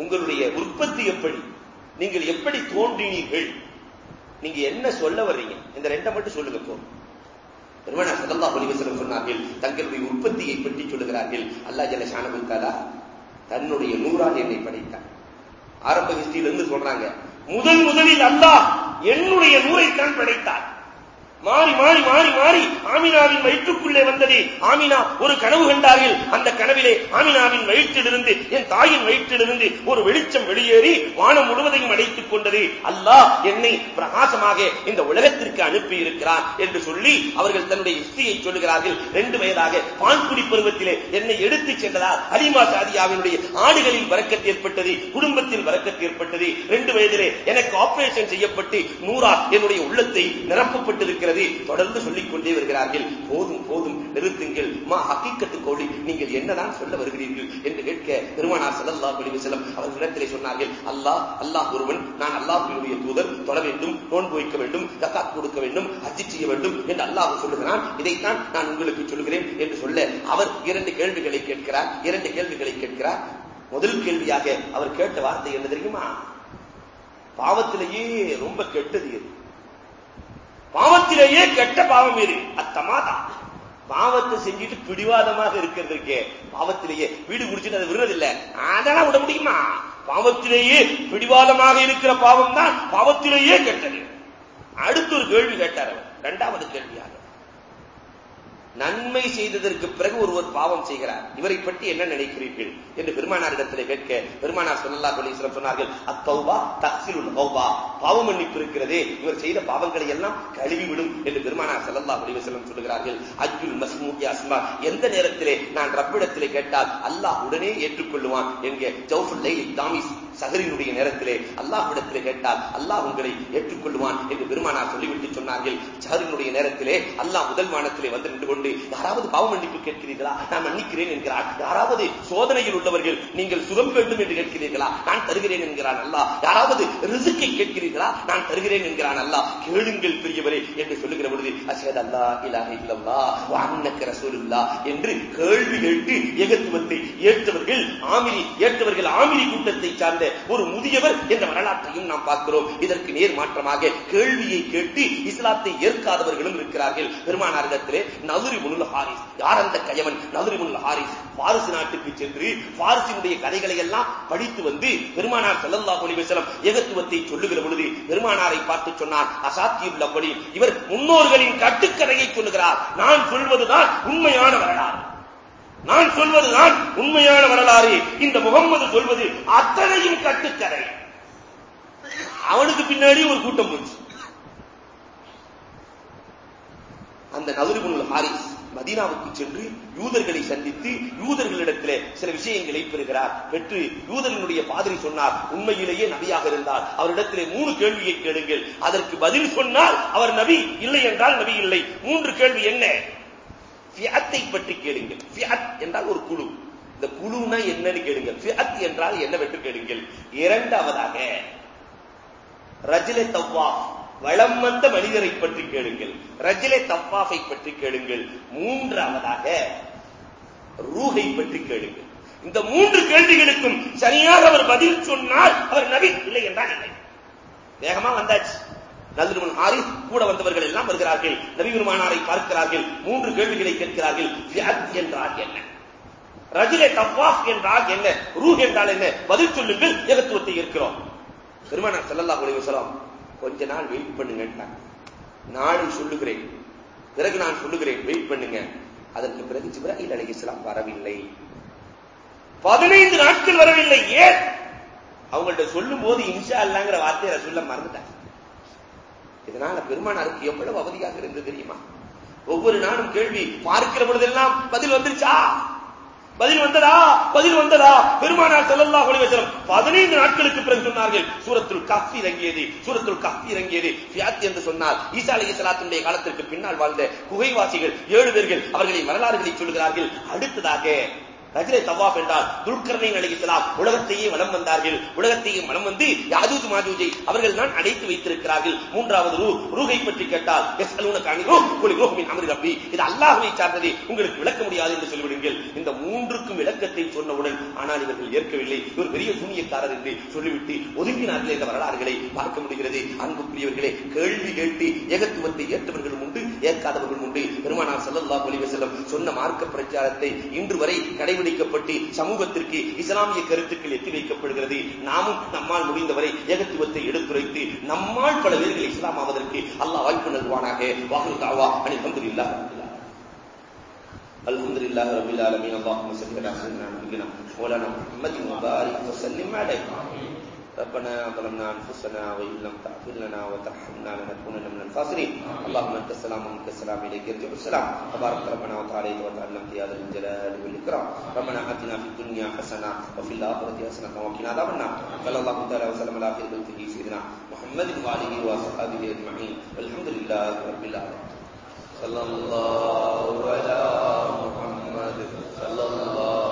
உங்களுடைய உற்பத்தி எப்படி? நீங்கள் எப்படி தோன்றினீர்கள்? நீங்க என்ன சொல்ல வர்றீங்க? இந்த ரெண்டை மட்டும் சொல்லுங்க போதும் பெருமானா சதல்லா ஒலிவசலம் சொன்னார்கள் தங்களுடைய உற்பத்தியை பற்றி சொல்லுகிறார்கள். அல்லா ஜல ஷானபுத்தாலா தன்னுடைய நூறால் என்னை படைத்தார். ஆரம்ப ஹிஸ்டியிலிருந்து சொல்றாங்க முதல் முதலில் அல்லாஹ் என்னுடைய நூறைத்தான் படைத்தார். மாறி மாறி மாறி மாறி ஆமினாவின் வயிற்றுக்குள்ளே வந்தது. ஆமினா ஒரு கனவு கண்டார்கள் அந்த கனவிலே ஆமினாவின் வயிற்றிலிருந்து என் தாயின் வயிற்றிலிருந்து ஒரு வெளிச்சம் வெளியேறி வானம் முழுவதையும் அடைத்துக் கொண்டது. அல்லாஹ் என்னை பிரகாசமாக இந்த உலகத்திற்கு அனுப்பி இருக்கிறார் என்று சொல்லி அவர்கள் தன்னுடைய இஸ்தியை சொல்லுகிறார்கள். ரெண்டு வயதாக பான்குடி பருவத்திலே என்னை எடுத்துச் சென்றதால் அலிமா சாதியாவினுடைய ஆடுகளில் வரக்கத்து ஏற்பட்டது குடும்பத்தில் வரக்கத்து ஏற்பட்டது. ரெண்டு வயதிலே எனக்கு ஆபரேஷன் செய்யப்பட்டு நூறா என்னுடைய உள்ளத்தை நிரப்பப்பட்டிருக்கிறது. தொடர்ந்து சொல்லிக் கொண்டே வருகிறார்கள். போதும் போதும் நிறுத்துங்கள். மா ஹக்கீக்கத்து கோழி நீங்கள் என்னதான் சொல்ல வருகிறீர்கள் என்று கேட்க பெருமானார் ஸல்லல்லாஹு அலைஹி செல்லம் அவர்களிடத்திலே சொன்னார்கள் அல்லாஹ் அல்லாஹ் ஒருவன் நான் அல்லாஹுடைய தூதர் தொட வேண்டும் நோன்பு வைக்க வேண்டும் ஜகாத் கொடுக்க வேண்டும் ஹஜ் செய்ய வேண்டும் என்று அல்லாஹ் சொல்லுகிறான். இதைத்தான் நான் உங்களுக்கு சொல்கிறேன் என்று சொல்ல அவர் இரண்டு கேள்விகளை கேட்கிறார். இரண்டு கேள்விகளை கேட்கிறார். முதல் கேள்வியாக அவர் கேட்ட வார்த்தை என்ன தெரியுமா? பாவத்திலேயே ரொம்ப கெட்டது பாவத்திலேயே கெட்ட பாவம் இரு அத்தமாதா. பாவத்தை செஞ்சுட்டு பிடிவாதமாக இருக்கிறதுக்கே பாவத்திலேயே வீடு குடிச்சிட்டு அதை விடுறதில்ல. அதெல்லாம் விட முடியுமா பாவத்திலேயே பிடிவாதமாக இருக்கிற பாவம் தான் பாவத்திலேயே கெட்டது. அடுத்து ஒரு கேள்வி கேட்டார் அவர். இரண்டாவது கேள்வியாக நன்மை செய்ததற்கு பிறகு ஒருவர் பாவம் செய்கிறார். இவரை பற்றி என்ன நினைக்கிறீர்கள்? என்று பெருமானாரிடத்தில் கேட்க பெருமானார் சொல்லல்லா அலைஹி சொன்னார்கள் அத்தௌபா தக்ஸிலுல் ஹௌபா. பாவம் மன்னிப்பு இருக்கிறதே இவர் செய்த பாவங்களை எல்லாம் கழுவிவிடும் என்று பெருமானார் ஸல்லல்லாஹு அலைஹி சொல்லுகிறார்கள். அஜுல் அஜ்ஜுல் மஸ்மூகி அஸ்மா. எந்த நேரத்திலே நான் ரப்பிடத்திலே கேட்டால் அல்லாஹ் உடனே ஏற்றுக்கொள்ளுவான் என்க ஜவுஃபுல்லை தாமிஸ் சகரினுடைய நேரத்திலே அல்லாஹ்விடத்திலே கேட்டால் அல்லாஹ் உங்களை ஏற்றுக்கொள்வான் என்று பெருமானார் சொல்லிவிட்டு சொன்னார்கள். சகரினுடைய நேரத்திலே அல்லாஹ் முதல் வானத்திலே வந்து நின்று கொண்டு யாராவது பாவ மன்னிப்பு கேட்கிறீர்களா? நான் மன்னிக்கிறேன் என்கிறார். யாராவது சோதனையில் உள்ளவர்கள் நீங்கள் சுகம் வேண்டும் என்று கேட்கிறீர்களா? நான் தருகிறேன் என்கிறான் அல்லாஹ். யாராவது ரிசுக்கை கேட்கிறீர்களா? நான் தருகிறேன் என்கிறான் அல்லாஹ். கேளுங்கள் பெரியவரே என்று சொல்லுகிற பொழுது அசேத் அல்லா இலாக இல்லல்லாஹ் வ அன்னக என்று கேள்வி கேட்டு ஏகத்துவத்தை ஏற்றவர்கள் ஆமிரி ஏற்றவர்கள் ஆமிரி கூட்டத்தை சார்ந்த ஒரு முதியவர் என்ற வரலாற்றையும் நாம் பார்க்கிறோம். இதற்கு நேர் மாற்றமாக கேள்வியை கேட்டு இஸ்லாத்தை ஏற்காதவர்களும் இருக்கிறார்கள். பெருமானாரிடத்திலே நதுரி முனுல் ஹாரிஸ் யார் அந்த கயவன்? நதுரி முனுல் ஹாரிஸ். பாரிசு நாட்டுக்கு சென்று பாரிசினுடைய கதைகளை எல்லாம் படித்து வந்து பெருமானார் செல்லல்லா ஒளிவசலம் ஏகத்துவத்தை சொல்லுகிற பொழுது பெருமானாரை பார்த்து சொன்னார் அசாத்தியுல் இவர் முன்னோர்களின் கட்டுக்கதையை சொல்லுகிறார். நான் சொல்வதுதான் உண்மையான வரலாறு. நான் சொல்வதுதான் உண்மையான வரலாறு. இந்த முகம்மது சொல்வது அத்தனையும் கட்டுக்கதை. அவனுக்கு பின்னாடி ஒரு கூட்டம் போச்சு. அந்த நவரிபுல் ஹாரிஸ் மதீனாவுக்கு சென்று யூதர்களை சந்தித்து யூதர்களிடத்திலே சில விஷயங்களை பெறுகிறார். பெற்று யூதர்களுடைய பாதிரி சொன்னார் உண்மையிலேயே நபியாக இருந்தார். அவரிடத்திலே மூணு கேள்வியை கேளுங்கள். அதற்கு பதில் சொன்னால் அவர் நபி இல்லை என்றால் நபி இல்லை. மூன்று கேள்வி என்ன? ஃபியத்தை பற்றி கேளுங்கள். ஃபியத் என்றால் ஒரு குழு. இந்த குழுனா என்னன்னு கேளுங்கள். ஃபியத் என்றால் என்னவென்று கேளுங்கள். இரண்டாவதாக ரஜிலே தவ்வாஃப் வளம் வந்த மனிதரை பற்றி கேளுங்கள். ரஜிலே தவ்வாஃபை பற்றி கேளுங்கள். மூன்றாவதாக ரூஹை பற்றி கேளுங்கள். இந்த மூன்று கேள்விகளுக்கும் சரியாக அவர் பதில் சொன்னால் அவர் நபி இல்லை என்றால் இல்லை. வேகமா வந்தாச்சு. நல்ருமன் ஹாரிஸ் கூட வந்தவர்கள் எல்லாம் வருகிறார்கள். நபிபெருமானாரை பார்க்கிறார்கள். மூன்று கேள்விகளை கேட்கிறார்கள். ஃபியத் என்ன? ரஜிலே தப்பாஸ் என்றால் என்ன? ரூஹ் என்றால் என்ன? பதில் சொல்லுங்கள். ஏகத்துவத்தை இருக்கிறோம் பெருமானார் செல்லல்லா அலைஹி வஸல்லம் கொஞ்ச நாள் வெயிட் பண்ணுங்க நாளை சொல்லுகிறேன். பிறகு நான் சொல்லுகிறேன் வெயிட் பண்ணுங்க. அதற்கு பிறகு ஜிப்ராஹில் இஸ்லாம் வரவில்லை. பதினைந்து நாட்கள் வரவில்லை. ஏன்? அவங்கள்ட்ட சொல்லும் போது இன்ஷா அல்லாங்கிற வார்த்தையை சொல்ல மறந்துட்டாங்க இதனால பெருமானாருக்கு எவ்வளவு அவதியாக இருந்தது தெரியுமா? ஒவ்வொரு நாளும் கேள்வி பார்க்கிற பொழுதெல்லாம் பதில் வந்துருச்சா? பதில் வந்ததா? பதில் வந்ததா? பெருமானார் செல்லல்லா அலைஹி வஸல்லம் 15 நாட்களுக்கு பிறகு சொன்னார்கள் சூரத்துல் காஃபி இறங்கியது சூரத்துல் காஃபி இறங்கியது. ஃபியாத் என்று சொன்னால் ஈசா அலைஹிஸ்ஸலாத்துடைய காலத்திற்கு பின்னால் வாழ்ந்த குகைவாசிகள் ஏழு பேர்கள் அவர்களின் வரலாறுகளை சொல்கிறார்கள் அடுத்ததாக ரஜினி தவாப் என்றால் துல்கர்ணை அலைஹிஸ்ஸலாம் உலகத்தையே வலம் வந்தார்கள். உலகத்தையே மனம் வந்து யாஜூஜ் மாஜூஜை அவர்கள் தான் அடைத்து வைத்திருக்கிறார்கள். மூன்றாவது ரூ ரூகை பற்றி கேட்டால் எஸ் காணி ரூ குலி ரூஹ் மின் ரப்பி. இது அல்லாஹுவை சார்ந்தது உங்களுக்கு விளக்க முடியாது என்று சொல்லிவிடுங்கள். இந்த மூன்றுக்கும் விளக்கத்தை சொன்னவுடன் ஆனால் இவர்கள் ஏற்கவில்லை. இவர் பெரிய சூனியக்காரர் என்று சொல்லிவிட்டு ஒதுங்கினார்கள் என்ற வரலாறுகளை பார்க்க முடிகிறது. அன்புக்குரியவர்களே கேள்வி கேட்டு ஏகத்துவத்தை ஏற்றவர்களும் உண்டு ஏற்காதவர்களும் உண்டு. பெருமானார் செல்லல்லா அலைஹி வஸல்லம் சொன்ன மார்க்க பிரச்சாரத்தை இன்று வரை கடைபிடி முன்வைக்கப்பட்டு சமூகத்திற்கு இஸ்லாமிய கருத்துக்கள் எத்தி வைக்கப்படுகிறது நாமும் நம்மால் முடிந்தவரை ஏகத்துவத்தை எடுத்துரைத்து நம்மால் பல பேர்கள் இஸ்லாம் ஆவதற்கு அல்லாஹ் வாய்ப்பு நல்வானாக வாகு தாவா அணி அல்ஹம்துலில்லாஹ் الحمد لله رب العالمين اللهم صل على سيدنا نبينا مولانا محمد وبارك وسلم عليه ربنا ظلمنا أنفسنا وإن لم تغفر لنا وترحمنا لنكونن من الخاسرين. اللهم أنت السلام ومنك السلام إليك. يرجع السلام تبارك ربنا وتعالى وتعلمت يا ذا الجلال والإكرام. ربنا آتنا في الدنيا حسنة وفي الآخرة حسنة وقنا عذاب النار. صلى الله تعالى وسلم على خير خلقه سيدنا محمد اله وصحبه أجمعين. والحمد لله رب العالمين. صلى الله على محمد. صلى الله